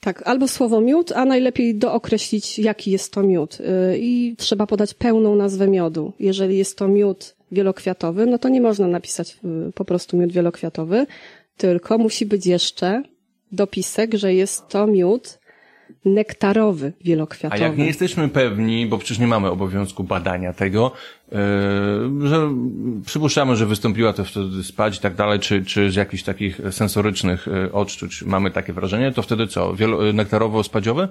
Tak, albo słowo miód, a najlepiej dookreślić, jaki jest to miód. Yy, I trzeba podać pełną nazwę miodu. Jeżeli jest to miód wielokwiatowy, no to nie można napisać yy, po prostu miód wielokwiatowy, tylko musi być jeszcze dopisek, że jest to miód nektarowy A wielokwiatowy. jak nie jesteśmy pewni, bo przecież nie mamy obowiązku badania tego, e, że przypuszczamy, że wystąpiła to wtedy spać i tak dalej, czy, czy z jakichś takich sensorycznych e, odczuć mamy takie wrażenie, to wtedy co? Wielo, nektarowo-spadziowe?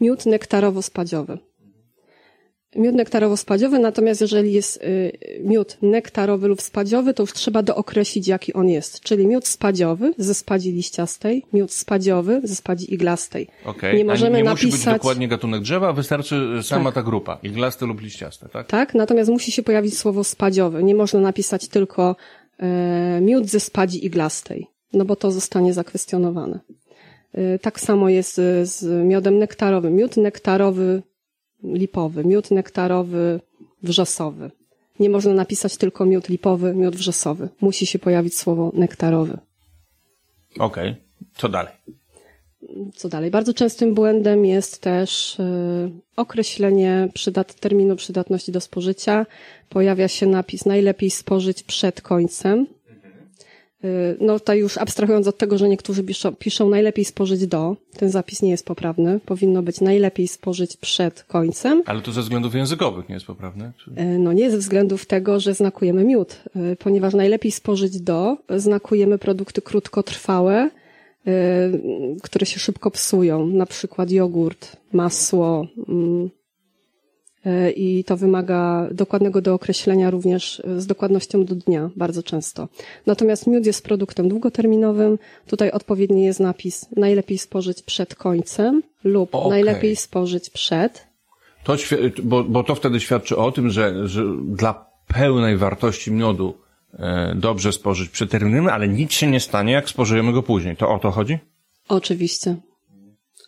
Miód nektarowo-spadziowy. Miód nektarowo-spadziowy, natomiast jeżeli jest y, miód nektarowy lub spadziowy, to już trzeba dookreślić, jaki on jest. Czyli miód spadziowy ze spadzi liściastej, miód spadziowy ze spadzi iglastej. Okej. Nie możemy A nie musi być napisać... dokładnie gatunek drzewa, wystarczy sama Tak. ta grupa. Iglaste lub liściaste, tak? Tak, natomiast musi się pojawić słowo spadziowy. Nie można napisać tylko e, miód ze spadzi iglastej, no bo to zostanie zakwestionowane. E, tak samo jest e, z miodem nektarowym. Miód nektarowy lipowy, miód nektarowy wrzosowy. Nie można napisać tylko miód lipowy, miód wrzosowy. Musi się pojawić słowo nektarowy. Okej. Co dalej? Co dalej? Bardzo częstym błędem jest też y, określenie przydat, terminu przydatności do spożycia. Pojawia się napis najlepiej spożyć przed końcem. Y, No tutaj już abstrahując od tego, że niektórzy piszą, piszą najlepiej spożyć do, ten zapis nie jest poprawny. Powinno być najlepiej spożyć przed końcem. Ale to ze względów językowych nie jest poprawne? Czy... Y, No nie ze względów tego, że znakujemy miód, y, ponieważ najlepiej spożyć do, znakujemy produkty krótkotrwałe, które się szybko psują, na przykład jogurt, masło. Y, I to wymaga dokładnego dookreślenia również y, z dokładnością do dnia bardzo często. Natomiast miód jest produktem długoterminowym. Tutaj odpowiedni jest napis najlepiej spożyć przed końcem lub Okej. najlepiej spożyć przed. To, bo, bo to wtedy świadczy o tym, że, że dla pełnej wartości miodu e, dobrze spożyć przed terminem, ale nic się nie stanie, jak spożyjemy go później. To o to chodzi? Oczywiście.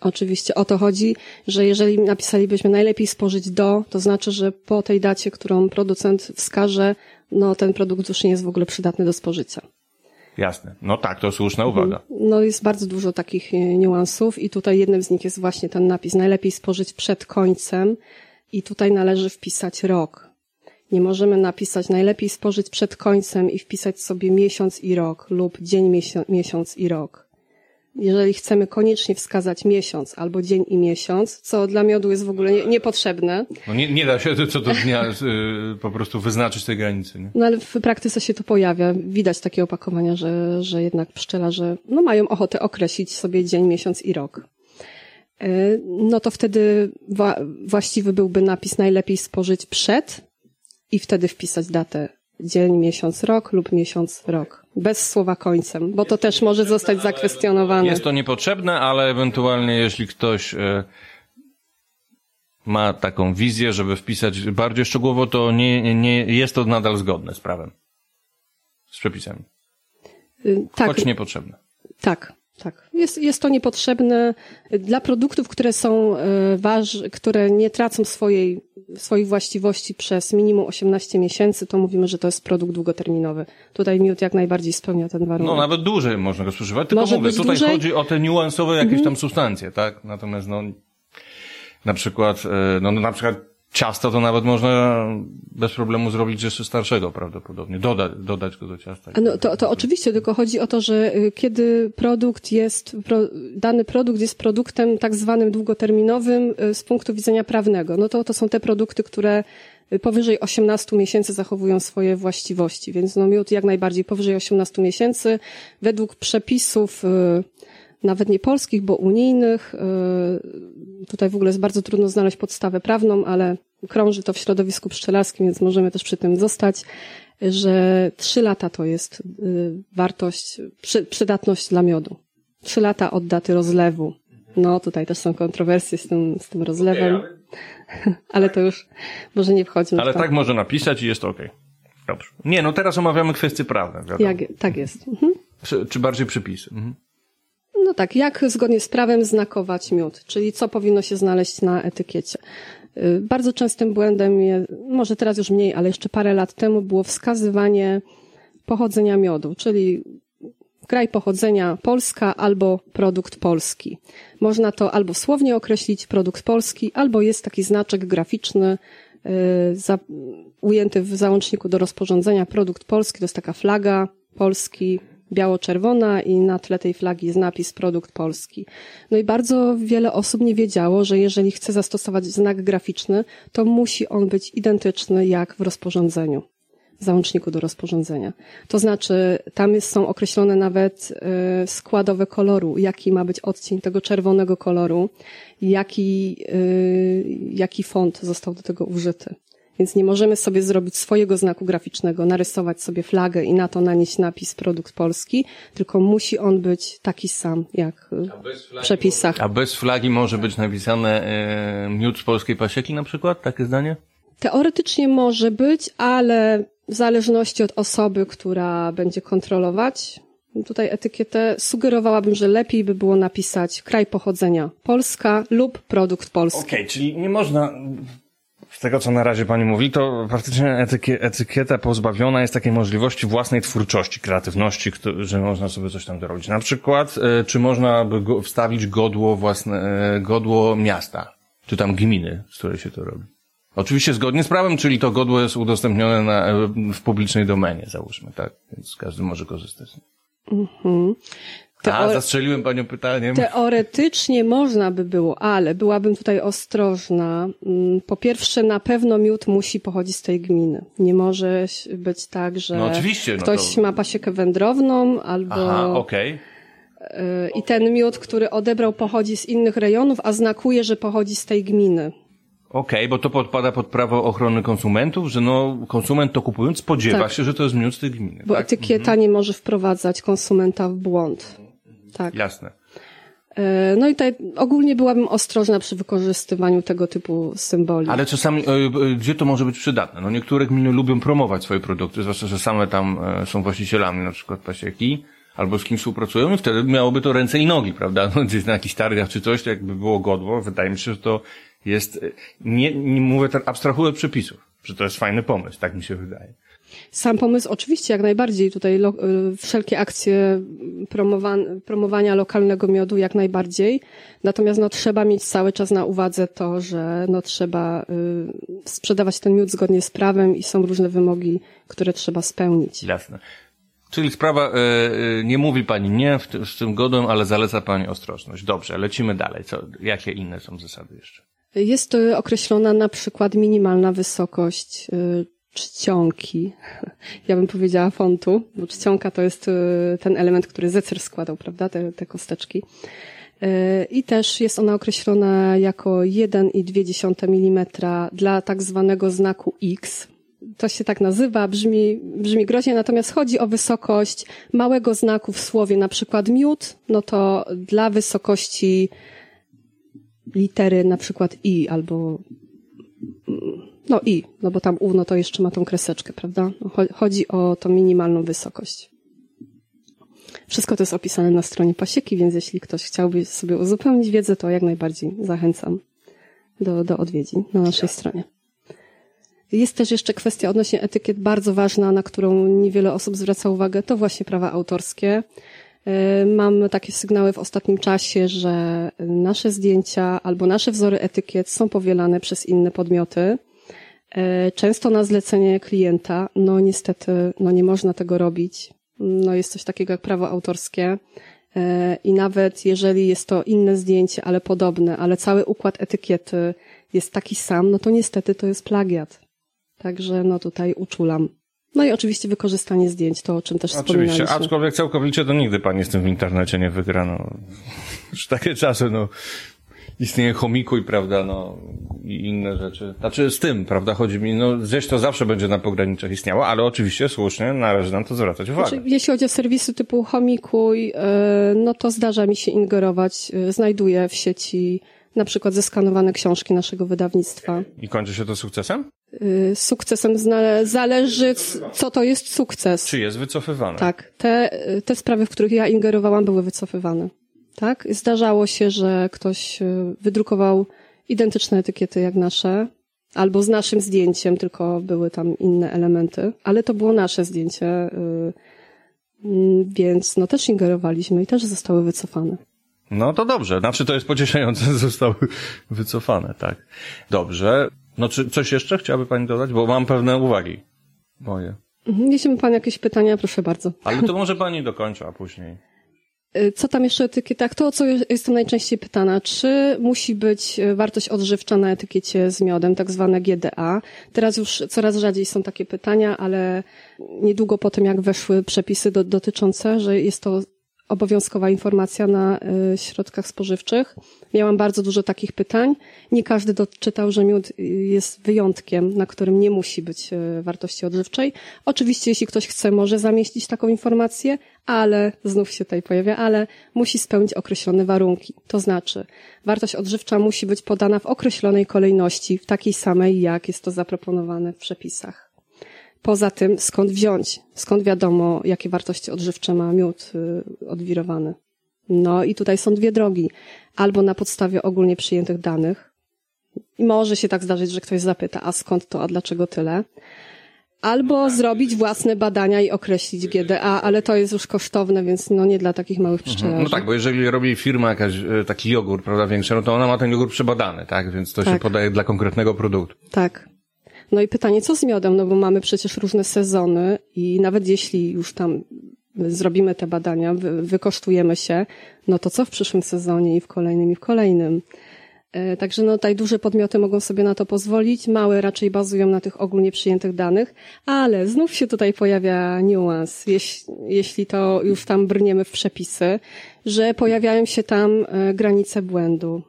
Oczywiście o to chodzi, że jeżeli napisalibyśmy najlepiej spożyć do, to znaczy, że po tej dacie, którą producent wskaże, no ten produkt już nie jest w ogóle przydatny do spożycia. Jasne. No tak, to słuszna uwaga. No jest bardzo dużo takich e, niuansów i tutaj jednym z nich jest właśnie ten napis najlepiej spożyć przed końcem i tutaj należy wpisać rok. Nie możemy napisać najlepiej spożyć przed końcem i wpisać sobie miesiąc i rok lub dzień, miesiąc, miesiąc i rok. Jeżeli chcemy koniecznie wskazać miesiąc albo dzień i miesiąc, co dla miodu jest w ogóle nie, niepotrzebne, No nie, nie da się co do dnia y, po prostu wyznaczyć tej granicy. Nie? no ale w praktyce się to pojawia. Widać takie opakowania, że, że jednak pszczelarze no, mają ochotę określić sobie dzień, miesiąc i rok. Y, No to wtedy wa- właściwy byłby napis najlepiej spożyć przed i wtedy wpisać datę dzień, miesiąc, rok lub miesiąc, rok. Bez słowa końcem, bo to też może zostać zakwestionowane. Jest to niepotrzebne, ale ewentualnie jeśli ktoś e, ma taką wizję, żeby wpisać bardziej szczegółowo, to nie, nie jest to nadal zgodne z prawem. Z przepisami. Y, Tak, Choć niepotrzebne. tak, tak. Jest, jest to niepotrzebne dla produktów, które są e, waż, które nie tracą swojej, swoich właściwości przez minimum 18 miesięcy, to mówimy, że to jest produkt długoterminowy. Tutaj miód jak najbardziej spełnia ten warunek. No nawet dłużej można go spożywać, tylko Może mówię, tutaj dłużej? Mhm. chodzi o te niuansowe jakieś tam substancje, tak? Natomiast no, na przykład, e, no na przykład ciasto to nawet można bez problemu zrobić jeszcze starszego prawdopodobnie, dodać, dodać go do ciasta. No, to, to oczywiście, tylko chodzi o to, że y, kiedy produkt jest, dany produkt jest produktem tak zwanym długoterminowym y, z punktu widzenia prawnego, no to to są te produkty, które y, powyżej 18 miesięcy zachowują swoje właściwości, więc no miód jak najbardziej powyżej 18 miesięcy według przepisów y, nawet nie polskich, bo unijnych. y, Tutaj w ogóle jest bardzo trudno znaleźć podstawę prawną, ale krąży to w środowisku pszczelarskim, więc możemy też przy tym zostać, że trzy lata to jest y, wartość, przy, przydatność dla miodu. Trzy lata od daty rozlewu. No, tutaj też są kontrowersje z tym, z tym rozlewem, ale to już może nie wchodzi. Ale tak może napisać i jest okej. Dobrze. Nie, no teraz omawiamy kwestie prawne. Jak, tak jest. Mhm. Czy, czy bardziej przepisy. Mhm. No tak, jak zgodnie z prawem znakować miód, czyli co powinno się znaleźć na etykiecie. Y, Bardzo częstym błędem, je, może teraz już mniej, ale jeszcze parę lat temu było wskazywanie pochodzenia miodu, czyli kraj pochodzenia Polska albo produkt polski. Można to albo słownie określić produkt polski, albo jest taki znaczek graficzny y, za, ujęty w załączniku do rozporządzenia produkt polski, to jest taka flaga Polski, biało-czerwona i na tle tej flagi jest napis produkt polski. No i bardzo wiele osób nie wiedziało, że jeżeli chce zastosować znak graficzny, to musi on być identyczny jak w rozporządzeniu, załączniku do rozporządzenia. To znaczy, tam jest, są określone nawet y, składowe koloru, jaki ma być odcień tego czerwonego koloru, jaki, y, jaki font został do tego użyty. Więc nie możemy sobie zrobić swojego znaku graficznego, narysować sobie flagę i na to nanieść napis produkt polski, tylko musi on być taki sam jak y, w przepisach. A bez flagi może być napisane e, miód z polskiej pasieki na przykład? Takie zdanie? Teoretycznie może być, ale w zależności od osoby, która będzie kontrolować tutaj etykietę, sugerowałabym, że lepiej by było napisać kraj pochodzenia Polska lub produkt polski. Okej, czyli nie można, z tego co na razie pani mówi, to faktycznie etykie, etykieta pozbawiona jest takiej możliwości własnej twórczości, kreatywności, że można sobie coś tam dorobić. Na przykład, e, czy można by go, wstawić godło własne, e, godło miasta, czy tam gminy, z której się to robi. Oczywiście zgodnie z prawem, czyli to godło jest udostępnione na, e, w publicznej domenie, załóżmy, tak? Więc każdy może korzystać. A, Teore- zastrzeliłem panią pytaniem. Teoretycznie można by było, ale byłabym tutaj ostrożna. Mm, Po pierwsze, na pewno miód musi pochodzić z tej gminy. Nie może być tak, że No oczywiście, no ktoś to- ma pasiekę wędrowną albo Aha, okej. y, i ten miód, który odebrał, pochodzi z innych rejonów, a znakuje, że pochodzi z tej gminy. Okej, bo to podpada pod prawo ochrony konsumentów, że no, konsument to kupując spodziewa Tak. się, że to jest miód z tej gminy, Bo tak? etykieta nie może wprowadzać konsumenta w błąd. Tak. Jasne. E, No i tutaj ogólnie byłabym ostrożna przy wykorzystywaniu tego typu symboli. Ale czasami, e, gdzie to może być przydatne? No niektóre gminy lubią promować swoje produkty, zwłaszcza, że same tam e, są właścicielami na przykład pasieki, albo z kim współpracują i wtedy miałoby to ręce i nogi, prawda? No, gdzieś na jakichś targach czy coś, to jakby było godło. Wydaje mi się, że to jest, nie, nie mówię tak, abstrahuję od przepisów, że to jest fajny pomysł, tak mi się wydaje. Sam pomysł oczywiście jak najbardziej tutaj lo, y, wszelkie akcje promowan, promowania lokalnego miodu jak najbardziej. Natomiast no trzeba mieć cały czas na uwadze to, że no trzeba y, sprzedawać ten miód zgodnie z prawem i są różne wymogi, które trzeba spełnić. Jasne. Czyli sprawa, e, e, nie mówi pani nie w ty, z tym godem, ale zaleca pani ostrożność. Dobrze, lecimy dalej. Co, jakie inne są zasady jeszcze? Jest y, określona na przykład minimalna wysokość y, czcionki. Ja bym powiedziała fontu, bo czcionka to jest y, ten element, który zecer składał, prawda, te, te kosteczki. Y, I też jest ona określona jako 1,2 mm dla tak zwanego znaku X. to się tak nazywa, brzmi, brzmi groźnie, natomiast chodzi o wysokość małego znaku w słowie, na przykład miód, no to dla wysokości litery na przykład i albo no i, no bo tam u, no to jeszcze ma tą kreseczkę, prawda? No, chodzi o tą minimalną wysokość. Wszystko to jest opisane na stronie pasieki, więc jeśli ktoś chciałby sobie uzupełnić wiedzę, to jak najbardziej zachęcam do, do odwiedzin na naszej stronie. Jest też jeszcze kwestia odnośnie etykiet bardzo ważna, na którą niewiele osób zwraca uwagę, to właśnie prawa autorskie. E, mam takie sygnały w ostatnim czasie, że nasze zdjęcia albo nasze wzory etykiet są powielane przez inne podmioty. E, często na zlecenie klienta, no niestety, no nie można tego robić. No jest coś takiego jak prawo autorskie. E, I nawet jeżeli jest to inne zdjęcie, ale podobne, ale cały układ etykiety jest taki sam, no to niestety to jest plagiat. Także no tutaj uczulam. No i oczywiście wykorzystanie zdjęć, to o czym też oczywiście, wspominaliśmy. aczkolwiek całkowicie to nigdy pani z tym w internecie nie wygra, no. Już takie czasy, no. Istnieje chomikuj, prawda, no i inne rzeczy. Znaczy z tym, prawda, chodzi mi, no gdzieś to zawsze będzie na pograniczach istniało, ale oczywiście słusznie należy nam to zwracać uwagę. Znaczy, jeśli chodzi o serwisy typu Homikuj, e, no to zdarza mi się ingerować. E, znajduję w sieci na przykład zeskanowane książki naszego wydawnictwa. I kończy się to sukcesem? E, sukcesem zależy, co to jest sukces. Czy jest wycofywane? Tak. Te, te sprawy, w których ja ingerowałam, były wycofywane. Tak? Zdarzało się, że ktoś wydrukował identyczne etykiety jak nasze, albo z naszym zdjęciem, tylko były tam inne elementy, ale to było nasze zdjęcie, mm, więc no też ingerowaliśmy i też zostały wycofane. No to dobrze, znaczy to jest pocieszające, zostały wycofane, tak. Dobrze. No czy coś jeszcze chciałaby Pani dodać? Bo mam pewne uwagi moje. Mhm, jeśli ma Pan jakieś pytania, proszę bardzo. Ale to może Pani dokończy, a później. Y, co tam jeszcze o etykietach? To, o co jestem najczęściej pytana. Czy musi być y, wartość odżywcza na etykiecie z miodem, tak zwane GDA? Teraz już coraz rzadziej są takie pytania, ale niedługo po tym, jak weszły przepisy do, dotyczące, że jest to obowiązkowa informacja na y, środkach spożywczych. Miałam bardzo dużo takich pytań. Nie każdy doczytał, że miód jest wyjątkiem, na którym nie musi być y, wartości odżywczej. Oczywiście, jeśli ktoś chce, może zamieścić taką informację, ale, znów się tutaj pojawia, ale musi spełnić określone warunki. To znaczy, wartość odżywcza musi być podana w określonej kolejności, w takiej samej, jak jest to zaproponowane w przepisach. Poza tym, skąd wziąć? Skąd wiadomo, jakie wartości odżywcze ma miód y, odwirowany? No i tutaj są dwie drogi. Albo na podstawie ogólnie przyjętych danych. I może się tak zdarzyć, że ktoś zapyta, a skąd to, a dlaczego tyle? Albo zrobić własne badania i określić GDA, ale to jest już kosztowne, więc no nie dla takich małych Mhm. pszczelarzy. No tak, bo jeżeli robi firma jakaś e, taki jogurt, prawda, większy, no to ona ma ten jogurt przebadany, tak? Więc to się Tak. podaje dla konkretnego produktu. Tak. No i pytanie, co z miodem? No bo mamy przecież różne sezony i nawet jeśli już tam zrobimy te badania, wy, wykosztujemy się, no to co w przyszłym sezonie i w kolejnym i w kolejnym? E, Także no tutaj duże podmioty mogą sobie na to pozwolić, małe raczej bazują na tych ogólnie przyjętych danych, ale znów się tutaj pojawia niuans, jeśli, jeśli to już tam brniemy w przepisy, że pojawiają się tam e, granice błędu.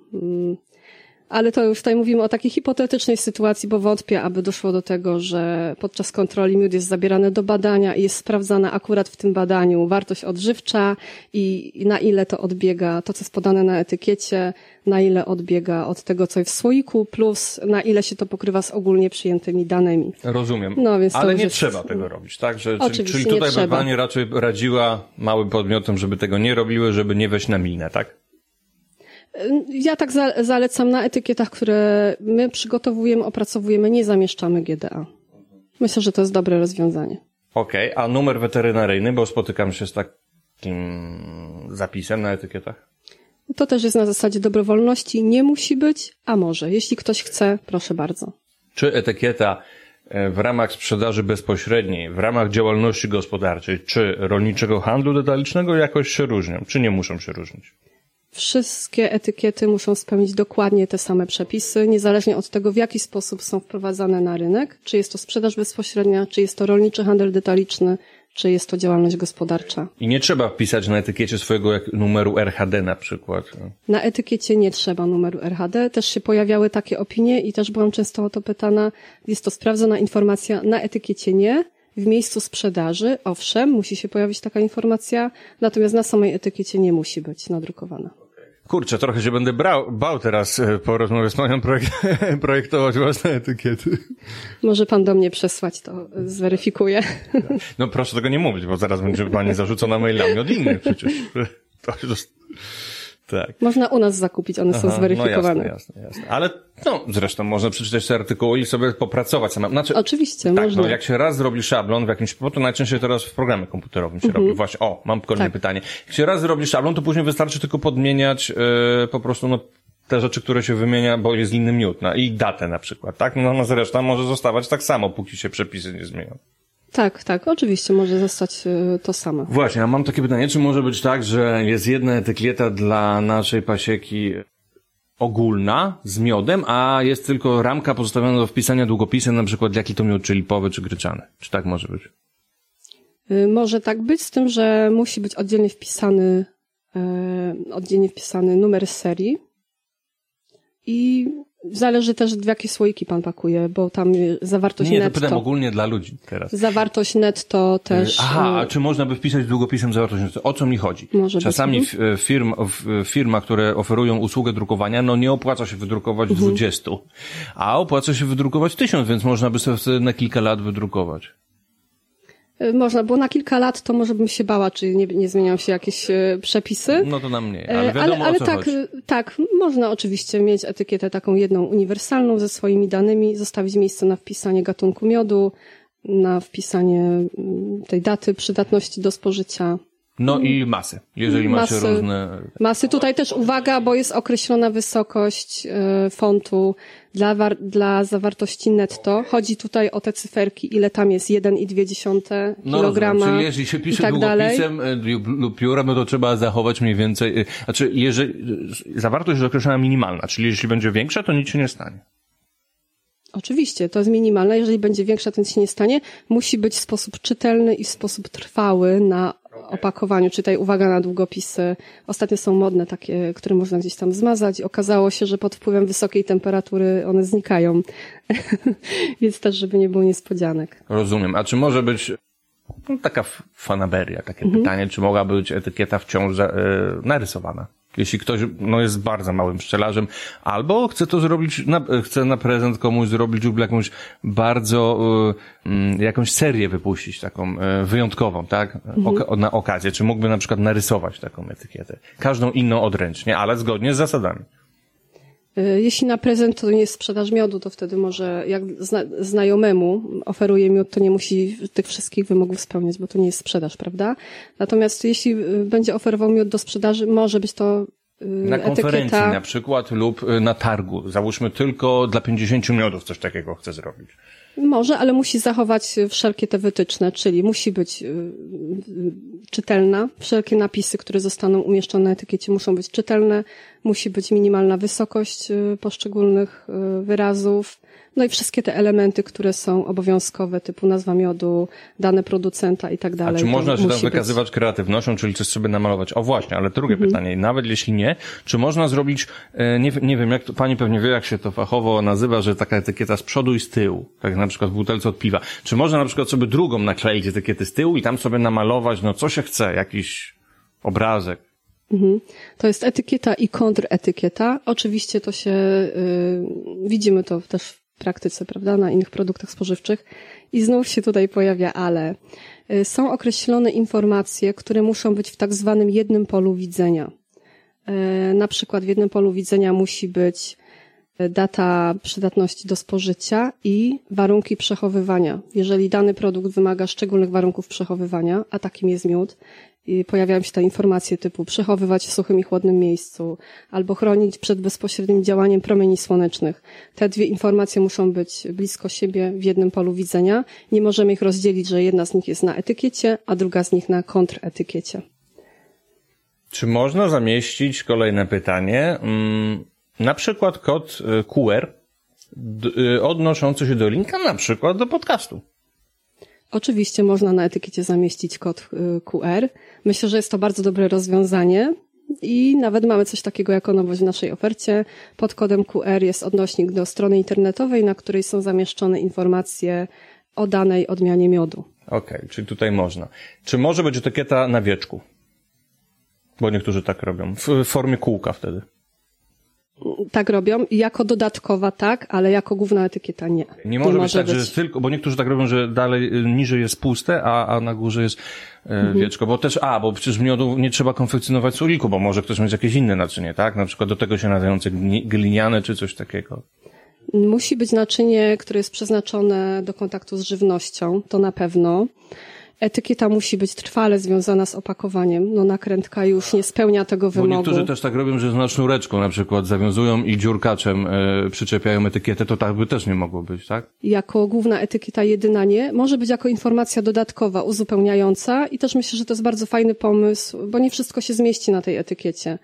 Ale to już tutaj mówimy o takiej hipotetycznej sytuacji, bo wątpię, aby doszło do tego, że podczas kontroli miód jest zabierany do badania i jest sprawdzana akurat w tym badaniu wartość odżywcza i na ile to odbiega, to co jest podane na etykiecie, na ile odbiega od tego, co jest w słoiku, plus na ile się to pokrywa z ogólnie przyjętymi danymi. Rozumiem. No, więc Ale nie jest- trzeba tego robić, tak? Że, czyli, Oczywiście czyli tutaj by. Pani raczej radziła małym podmiotom, żeby tego nie robiły, żeby nie wejść na minę, tak? Ja tak za- zalecam na etykietach, które my przygotowujemy, opracowujemy, nie zamieszczamy GDA. Myślę, że to jest dobre rozwiązanie. Okej, a numer weterynaryjny, bo spotykam się z takim zapisem na etykietach. To też jest na zasadzie dobrowolności. Nie musi być, a może. Jeśli ktoś chce, proszę bardzo. Czy etykieta e, w ramach sprzedaży bezpośredniej, w ramach działalności gospodarczej, czy rolniczego handlu detalicznego jakoś się różnią, czy nie muszą się różnić? Wszystkie etykiety muszą spełnić dokładnie te same przepisy, niezależnie od tego, w jaki sposób są wprowadzane na rynek. Czy jest to sprzedaż bezpośrednia, czy jest to rolniczy handel detaliczny, czy jest to działalność gospodarcza. I nie trzeba wpisać na etykiecie swojego jak numeru RHD na przykład. Na etykiecie nie trzeba numeru RHD. Też się pojawiały takie opinie i też byłam często o to pytana. Jest to sprawdzona informacja, na etykiecie nie. W miejscu sprzedaży, owszem, musi się pojawić taka informacja, natomiast na samej etykiecie nie musi być nadrukowana. Kurczę, trochę się będę brał, bał teraz e, po rozmowie z panią projek projektować własne etykiety. Może pan do mnie przesłać, to zweryfikuję. No proszę tego nie mówić, bo zaraz będzie pani zarzucona mailami od innych przecież. To jest... Tak. Można u nas zakupić, one są Aha, zweryfikowane. No jasne, jasne, jasne. Ale no, zresztą można przeczytać te artykuły i sobie popracować. Znaczy, Oczywiście, tak, można. no jak się raz zrobi szablon w jakimś, bo to najczęściej teraz w programie komputerowym się robi. Właśnie, o, mam kolejne Tak. pytanie. Jak się raz zrobi szablon, to później wystarczy tylko podmieniać e, po prostu no, te rzeczy, które się wymienia, bo jest inny miód, no, i datę na przykład, tak? No, no zresztą może zostawać tak samo, póki się przepisy nie zmienią. Tak, tak, oczywiście może zostać y, to samo. Właśnie, a mam takie pytanie, czy może być tak, że jest jedna etykieta dla naszej pasieki ogólna z miodem, a jest tylko ramka pozostawiona do wpisania długopisem, na przykład jaki to miód, czy lipowy, czy gryczany. Czy tak może być? Y, Może tak być, z tym, że musi być oddzielnie wpisany, e, oddzielnie wpisany numer serii i zależy też w jakie słoiki pan pakuje, bo tam y, zawartość Nie, to pytam netto. ogólnie dla ludzi teraz. Zawartość netto też. Aha, a y, czy można by wpisać długopisem zawartość? netto? O co mi chodzi? Może być, Czasami mhm. f- firm, w- firma, które oferują usługę drukowania, no nie opłaca się wydrukować Mhm. 20, a opłaca się wydrukować 1000, więc można by sobie na kilka lat wydrukować. Y, Można, bo na kilka lat to może bym się bała, czy nie, nie zmieniają się jakieś y, przepisy. No to na mnie, E, ale wiadomo ale, ale tak, chodzi. tak, można oczywiście mieć etykietę taką jedną uniwersalną ze swoimi danymi, zostawić miejsce na wpisanie gatunku miodu, na wpisanie mm, tej daty przydatności do spożycia. No i masy, jeżeli macie Masy. różne... Masy tutaj też uwaga, bo jest określona wysokość e, fontu dla, dla zawartości netto. Chodzi tutaj o te cyferki, ile tam jest 1,2 No rozumiem, czyli jeżeli się pisze tak długopisem y, lub- piórem, no to trzeba zachować mniej więcej... y, Znaczy, jeżeli... Zawartość jest określona minimalna, czyli jeśli będzie większa, to nic się nie stanie. Oczywiście, to jest minimalne. Jeżeli będzie większa, to nic się nie stanie. Musi być w sposób czytelny i w sposób trwały na opakowaniu. Czytaj uwaga na długopisy. Ostatnio są modne takie, które można gdzieś tam zmazać. Okazało się, że pod wpływem wysokiej temperatury one znikają. Więc też, żeby nie było niespodzianek. Rozumiem. A czy może być no, taka fanaberia, takie pytanie, czy mogła być etykieta wciąż za, e, narysowana? Jeśli ktoś no, jest bardzo małym pszczelarzem, albo chce to zrobić, na, chce na prezent komuś zrobić lub jakąś bardzo, e, mm, jakąś serię wypuścić, taką e, wyjątkową, tak? Oka- na okazję. Czy mógłby na przykład narysować taką etykietę? Każdą inną odręcznie, ale zgodnie z zasadami. Y, Jeśli na prezent to nie jest sprzedaż miodu, to wtedy może jak zna, znajomemu oferuje miód, to nie musi tych wszystkich wymogów spełniać, bo to nie jest sprzedaż, prawda? Natomiast jeśli y, będzie oferował miód do sprzedaży, może być to y, Na konferencji etykieta. na przykład lub na targu. Załóżmy tylko dla 50 miodów coś takiego chce zrobić. Może, ale musi zachować wszelkie te wytyczne, czyli musi być czytelna. Wszelkie napisy, które zostaną umieszczone na etykiecie muszą być czytelne. Musi być minimalna wysokość y, poszczególnych y, wyrazów. No i wszystkie te elementy, które są obowiązkowe, typu nazwa miodu, dane producenta i tak A dalej. czy to można się tam musi być. wykazywać kreatywnością, czyli coś sobie namalować? O właśnie, ale drugie Mhm. pytanie, nawet jeśli nie, czy można zrobić, e, nie, nie wiem, jak to, pani pewnie wie, jak się to fachowo nazywa, że taka etykieta z przodu i z tyłu, tak na przykład w butelce od piwa. Czy można na przykład sobie drugą nakleić etykiety z tyłu i tam sobie namalować, no co się chce, jakiś obrazek? To jest etykieta i kontretykieta. Oczywiście to się, y, widzimy to też w praktyce, prawda, na innych produktach spożywczych. I znów się tutaj pojawia ale. Y, są określone informacje, które muszą być w tak zwanym jednym polu widzenia. Y, na przykład w jednym polu widzenia musi być y, data przydatności do spożycia i warunki przechowywania. Jeżeli dany produkt wymaga szczególnych warunków przechowywania, a takim jest miód, i pojawiają się te informacje typu przechowywać w suchym i chłodnym miejscu albo chronić przed bezpośrednim działaniem promieni słonecznych. Te dwie informacje muszą być blisko siebie w jednym polu widzenia. Nie możemy ich rozdzielić, że jedna z nich jest na etykiecie, a druga z nich na kontretykiecie. Czy można zamieścić, kolejne pytanie, mm, na przykład kod y, QR y, odnoszący się do linka, na przykład do podcastu? Oczywiście można na etykiecie zamieścić kod y, QR. Myślę, że jest to bardzo dobre rozwiązanie i nawet mamy coś takiego jako nowość w naszej ofercie. Pod kodem QR jest odnośnik do strony internetowej, na której są zamieszczone informacje o danej odmianie miodu. Okej, czyli tutaj można. Czy może być etykieta na wieczku? Bo niektórzy tak robią. W formie kółka wtedy. Tak robią. Jako dodatkowa tak, ale jako główna etykieta nie. Nie może, być tak, że jest tylko, bo niektórzy tak robią, że dalej y, niżej jest puste, a, a na górze jest e, wieczko. Bo też, a, bo przecież miodu nie trzeba konfekcjonować z uliku, bo może ktoś mieć jakieś inne naczynie, tak? Na przykład do tego się nadające gliniane czy coś takiego. Musi być naczynie, które jest przeznaczone do kontaktu z żywnością, to na pewno. Etykieta musi być trwale związana z opakowaniem. No nakrętka już nie spełnia tego Bo wymogu. niektórzy też tak robią, że na sznureczką na przykład zawiązują i dziurkaczem e, przyczepiają etykietę, to tak by też nie mogło być, tak? Jako główna etykieta jedyna nie. Może być jako informacja dodatkowa, uzupełniająca i też myślę, że to jest bardzo fajny pomysł, bo nie wszystko się zmieści na tej etykiecie.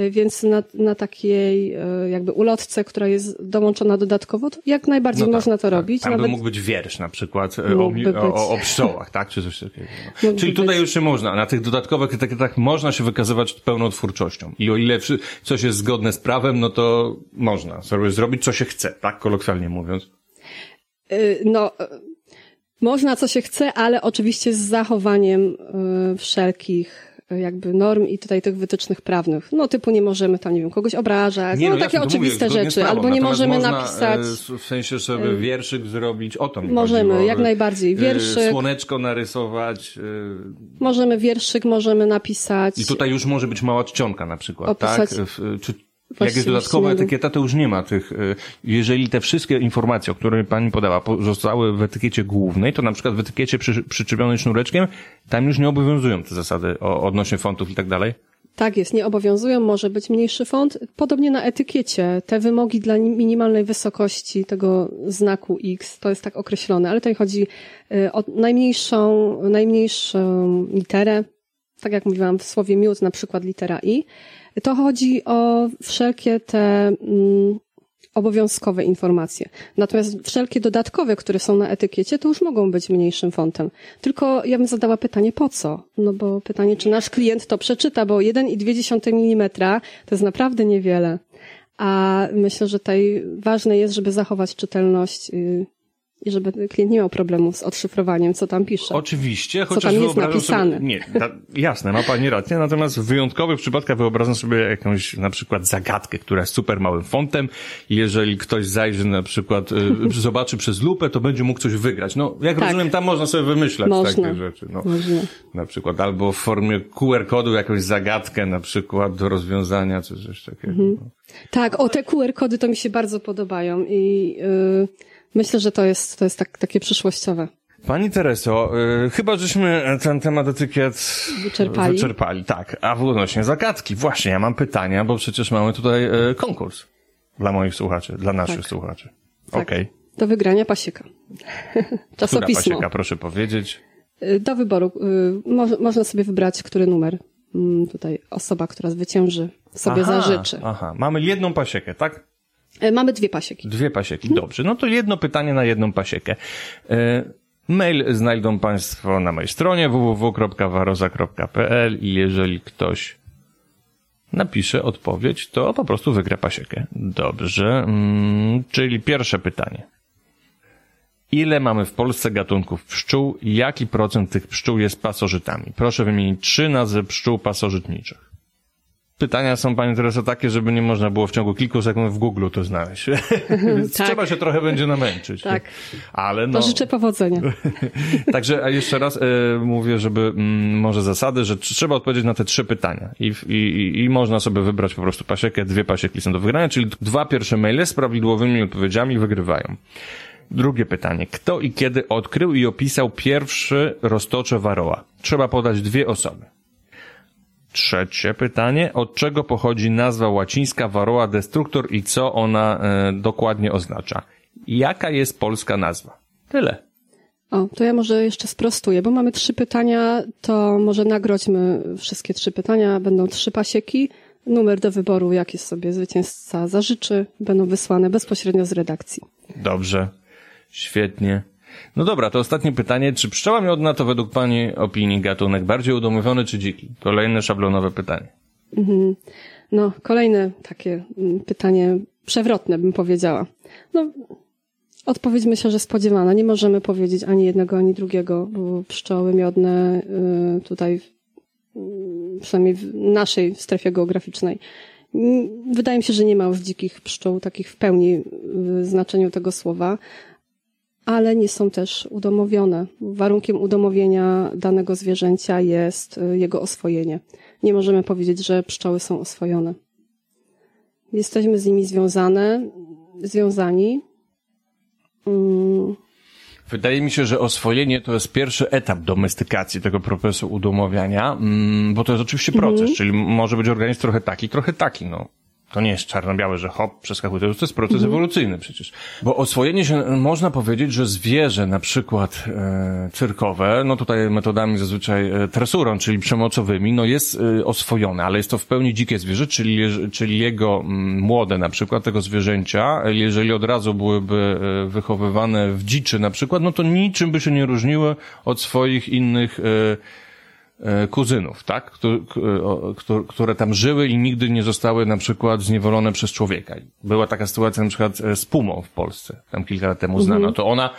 Y, Więc na, na takiej y, jakby ulotce, która jest dołączona dodatkowo, to jak najbardziej No tak, można to tak. robić. Tam Nawet mógł być wiersz na przykład e, o, o, o pszczołach, tak? Czy coś takiego. No. Czyli tutaj być. już się można. Na tych dodatkowych etykietach można się wykazywać pełną twórczością. I o ile coś jest zgodne z prawem, no to można sobie zrobić, co się chce, tak? Kolokwialnie mówiąc. Y, No, y, można co się chce, ale oczywiście z zachowaniem y, wszelkich y, jakby norm i tutaj tych wytycznych prawnych. No typu nie możemy tam, nie wiem, kogoś obrażać, no, jasne, takie oczywiste mówię, rzeczy, albo nie możemy napisać... e, W sensie sobie wierszyk zrobić, o to mi Możemy, chodziło. jak najbardziej. E, Wierszyk. Słoneczko narysować. e, Możemy wierszyk, możemy napisać. I tutaj już może być mała czcionka na przykład, Opisać tak? W- Jak jest dodatkowa etykieta, to już nie ma tych. y, Jeżeli te wszystkie informacje, o które pani podała, po- zostały w etykiecie głównej, to na przykład w etykiecie przy, przyczepionej sznureczkiem, tam już nie obowiązują te zasady o, odnośnie fontów i tak dalej. Tak jest, nie obowiązują, może być mniejszy font. Podobnie na etykiecie, te wymogi dla ni- minimalnej wysokości tego znaku X, to jest tak określone, ale tutaj chodzi y, o najmniejszą, najmniejszą literę, tak jak mówiłam w słowie miód, na przykład litera I. To chodzi o wszelkie te mm, obowiązkowe informacje. Natomiast wszelkie dodatkowe, które są na etykiecie, to już mogą być mniejszym fontem. Tylko ja bym zadała pytanie, po co? No bo pytanie, czy nasz klient to przeczyta, bo 1,2 mm to jest naprawdę niewiele. A myślę, że tutaj ważne jest, żeby zachować czytelność yy, i żeby klient nie miał problemu z odszyfrowaniem, co tam pisze. Oczywiście, Co chociaż tam jest napisane. Sobie, nie, da, jasne, ma pani rację, natomiast w wyjątkowych przypadkach wyobrażam sobie jakąś na przykład zagadkę, która jest super małym fontem i jeżeli ktoś zajrzy na przykład, y, zobaczy przez lupę, to będzie mógł coś wygrać. No, jak Tak. rozumiem, tam można sobie wymyślać Można. takie rzeczy. No. Można. Na przykład albo w formie QR-kodu jakąś zagadkę na przykład do rozwiązania, czy coś takiego. Mhm. Tak, o te QR-kody to mi się bardzo podobają i yy, myślę, że to jest, to jest tak, takie przyszłościowe. Pani Tereso, y, chyba żeśmy ten temat etykiet Wyczerpali. wyczerpali. Tak, a w odnośnie zagadki, właśnie, ja mam pytania, bo przecież mamy tutaj y, konkurs dla moich słuchaczy, dla naszych Tak. słuchaczy. Tak. Okej. Do wygrania pasieka. Która Czasopismo. pasieka, proszę powiedzieć. Y, Do wyboru. Mo- można sobie wybrać, który numer mm, tutaj osoba, która zwycięży, sobie Aha, zażyczy. Aha, mamy jedną pasiekę, tak? Y, Mamy dwie pasieki. Dwie pasieki, dobrze. No to jedno pytanie na jedną pasiekę. E, Mail znajdą Państwo na mojej stronie www.waroza.pl i jeżeli ktoś napisze odpowiedź, to po prostu wygra pasiekę. Dobrze, mm, czyli pierwsze pytanie. Ile mamy w Polsce gatunków pszczół jaki procent tych pszczół jest pasożytami? Proszę wymienić trzy nazwy pszczół pasożytniczych. Pytania są, Pani Tereso, takie, żeby nie można było w ciągu kilku sekund w Google to znaleźć. Więc Tak. trzeba się trochę będzie namęczyć. Tak. Ale To no. życzę powodzenia. Także a jeszcze raz e, mówię, żeby mm, może zasady, że tr- trzeba odpowiedzieć na te trzy pytania i, i, i można sobie wybrać po prostu pasiekę, dwie pasieki są do wygrania, czyli dwa pierwsze maile z prawidłowymi odpowiedziami wygrywają. Drugie pytanie. Kto i kiedy odkrył i opisał pierwszy roztocze waroła? Trzeba podać dwie osoby. Trzecie pytanie. Od czego pochodzi nazwa łacińska Varroa destructor i co ona e, dokładnie oznacza? Jaka jest polska nazwa? Tyle. O, to ja może jeszcze sprostuję, bo mamy trzy pytania, to może nagrodźmy wszystkie trzy pytania, będą trzy pasieki, numer do wyboru, jaki sobie zwycięzca zażyczy, będą wysłane bezpośrednio z redakcji. Dobrze. Świetnie. No dobra, to ostatnie pytanie. Czy pszczoła miodna to według Pani opinii gatunek bardziej udomowiony czy dziki? Kolejne szablonowe pytanie. No, kolejne takie mm, pytanie przewrotne, bym powiedziała. No, odpowiedź myślę, że spodziewana. Nie możemy powiedzieć ani jednego, ani drugiego, bo pszczoły miodne y, tutaj, y, przynajmniej w naszej strefie geograficznej, mm, wydaje mi się, że nie ma już dzikich pszczół, takich w pełni w znaczeniu tego słowa, ale nie są też udomowione. Warunkiem udomowienia danego zwierzęcia jest y, jego oswojenie. Nie możemy powiedzieć, że pszczoły są oswojone. Jesteśmy z nimi związane, związani. Mm, Wydaje mi się, że oswojenie to jest pierwszy etap domestykacji tego procesu udomowiania, mm, bo to jest oczywiście proces, czyli może być organizm trochę taki, trochę taki, no. To nie jest czarno-białe, że hop, przeskakuje. To jest proces ewolucyjny przecież. Bo oswojenie się, można powiedzieć, że zwierzę na przykład e, cyrkowe, no tutaj metodami zazwyczaj e, tresurą, czyli przemocowymi, no jest e, oswojone, ale jest to w pełni dzikie zwierzę, czyli, czyli jego mm, młode na przykład tego zwierzęcia, jeżeli od razu byłyby e, wychowywane w dziczy na przykład, no to niczym by się nie różniły od swoich innych e, kuzynów, tak? Któ- które tam żyły i nigdy nie zostały na przykład zniewolone przez człowieka. Była taka sytuacja na przykład e, z pumą w Polsce, tam kilka lat temu znano. To ona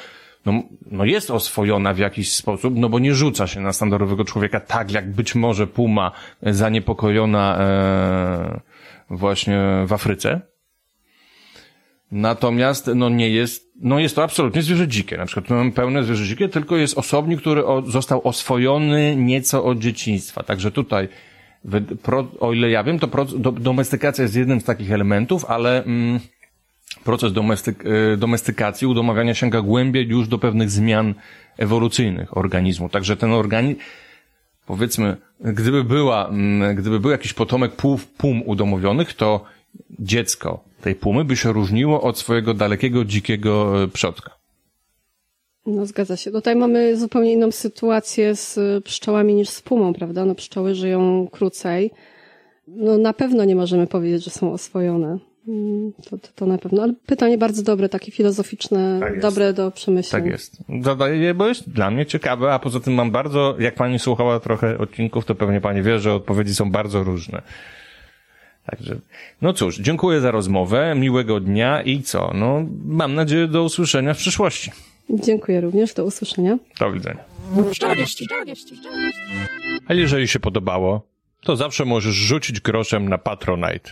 no, no jest oswojona w jakiś sposób, no bo nie rzuca się na standardowego człowieka tak, jak być może puma e, zaniepokojona e, właśnie w Afryce. Natomiast no nie jest, no jest to absolutnie zwierzę dzikie. Na przykład mamy pełne zwierzę dzikie, tylko jest osobnik, który o, został oswojony nieco od dzieciństwa. Także tutaj, pro, o ile ja wiem, to pro, do, domestykacja jest jednym z takich elementów, ale mm, proces domestyk, y, domestykacji, udomawiania sięga głębiej już do pewnych zmian ewolucyjnych organizmu. Także ten organizm, powiedzmy, gdyby była, mm, gdyby był jakiś potomek płów, pum udomowionych, to dziecko tej pumy by się różniło od swojego dalekiego, dzikiego e, przodka. No zgadza się. Tutaj mamy zupełnie inną sytuację z y, pszczołami niż z pumą, prawda? No pszczoły żyją krócej. No na pewno nie możemy powiedzieć, że są oswojone. Mm, To, to, to na pewno. Ale pytanie bardzo dobre, takie filozoficzne, Tak dobre do przemyślenia. Tak jest. Zadaję je, bo jest dla mnie ciekawe, a poza tym mam bardzo, jak pani słuchała trochę odcinków, to pewnie pani wie, że odpowiedzi są bardzo różne. Także, no cóż, dziękuję za rozmowę, miłego dnia i co? No, mam nadzieję do usłyszenia w przyszłości. Dziękuję również. Do usłyszenia. Do widzenia. A jeżeli się podobało, to zawsze możesz rzucić groszem na Patronite.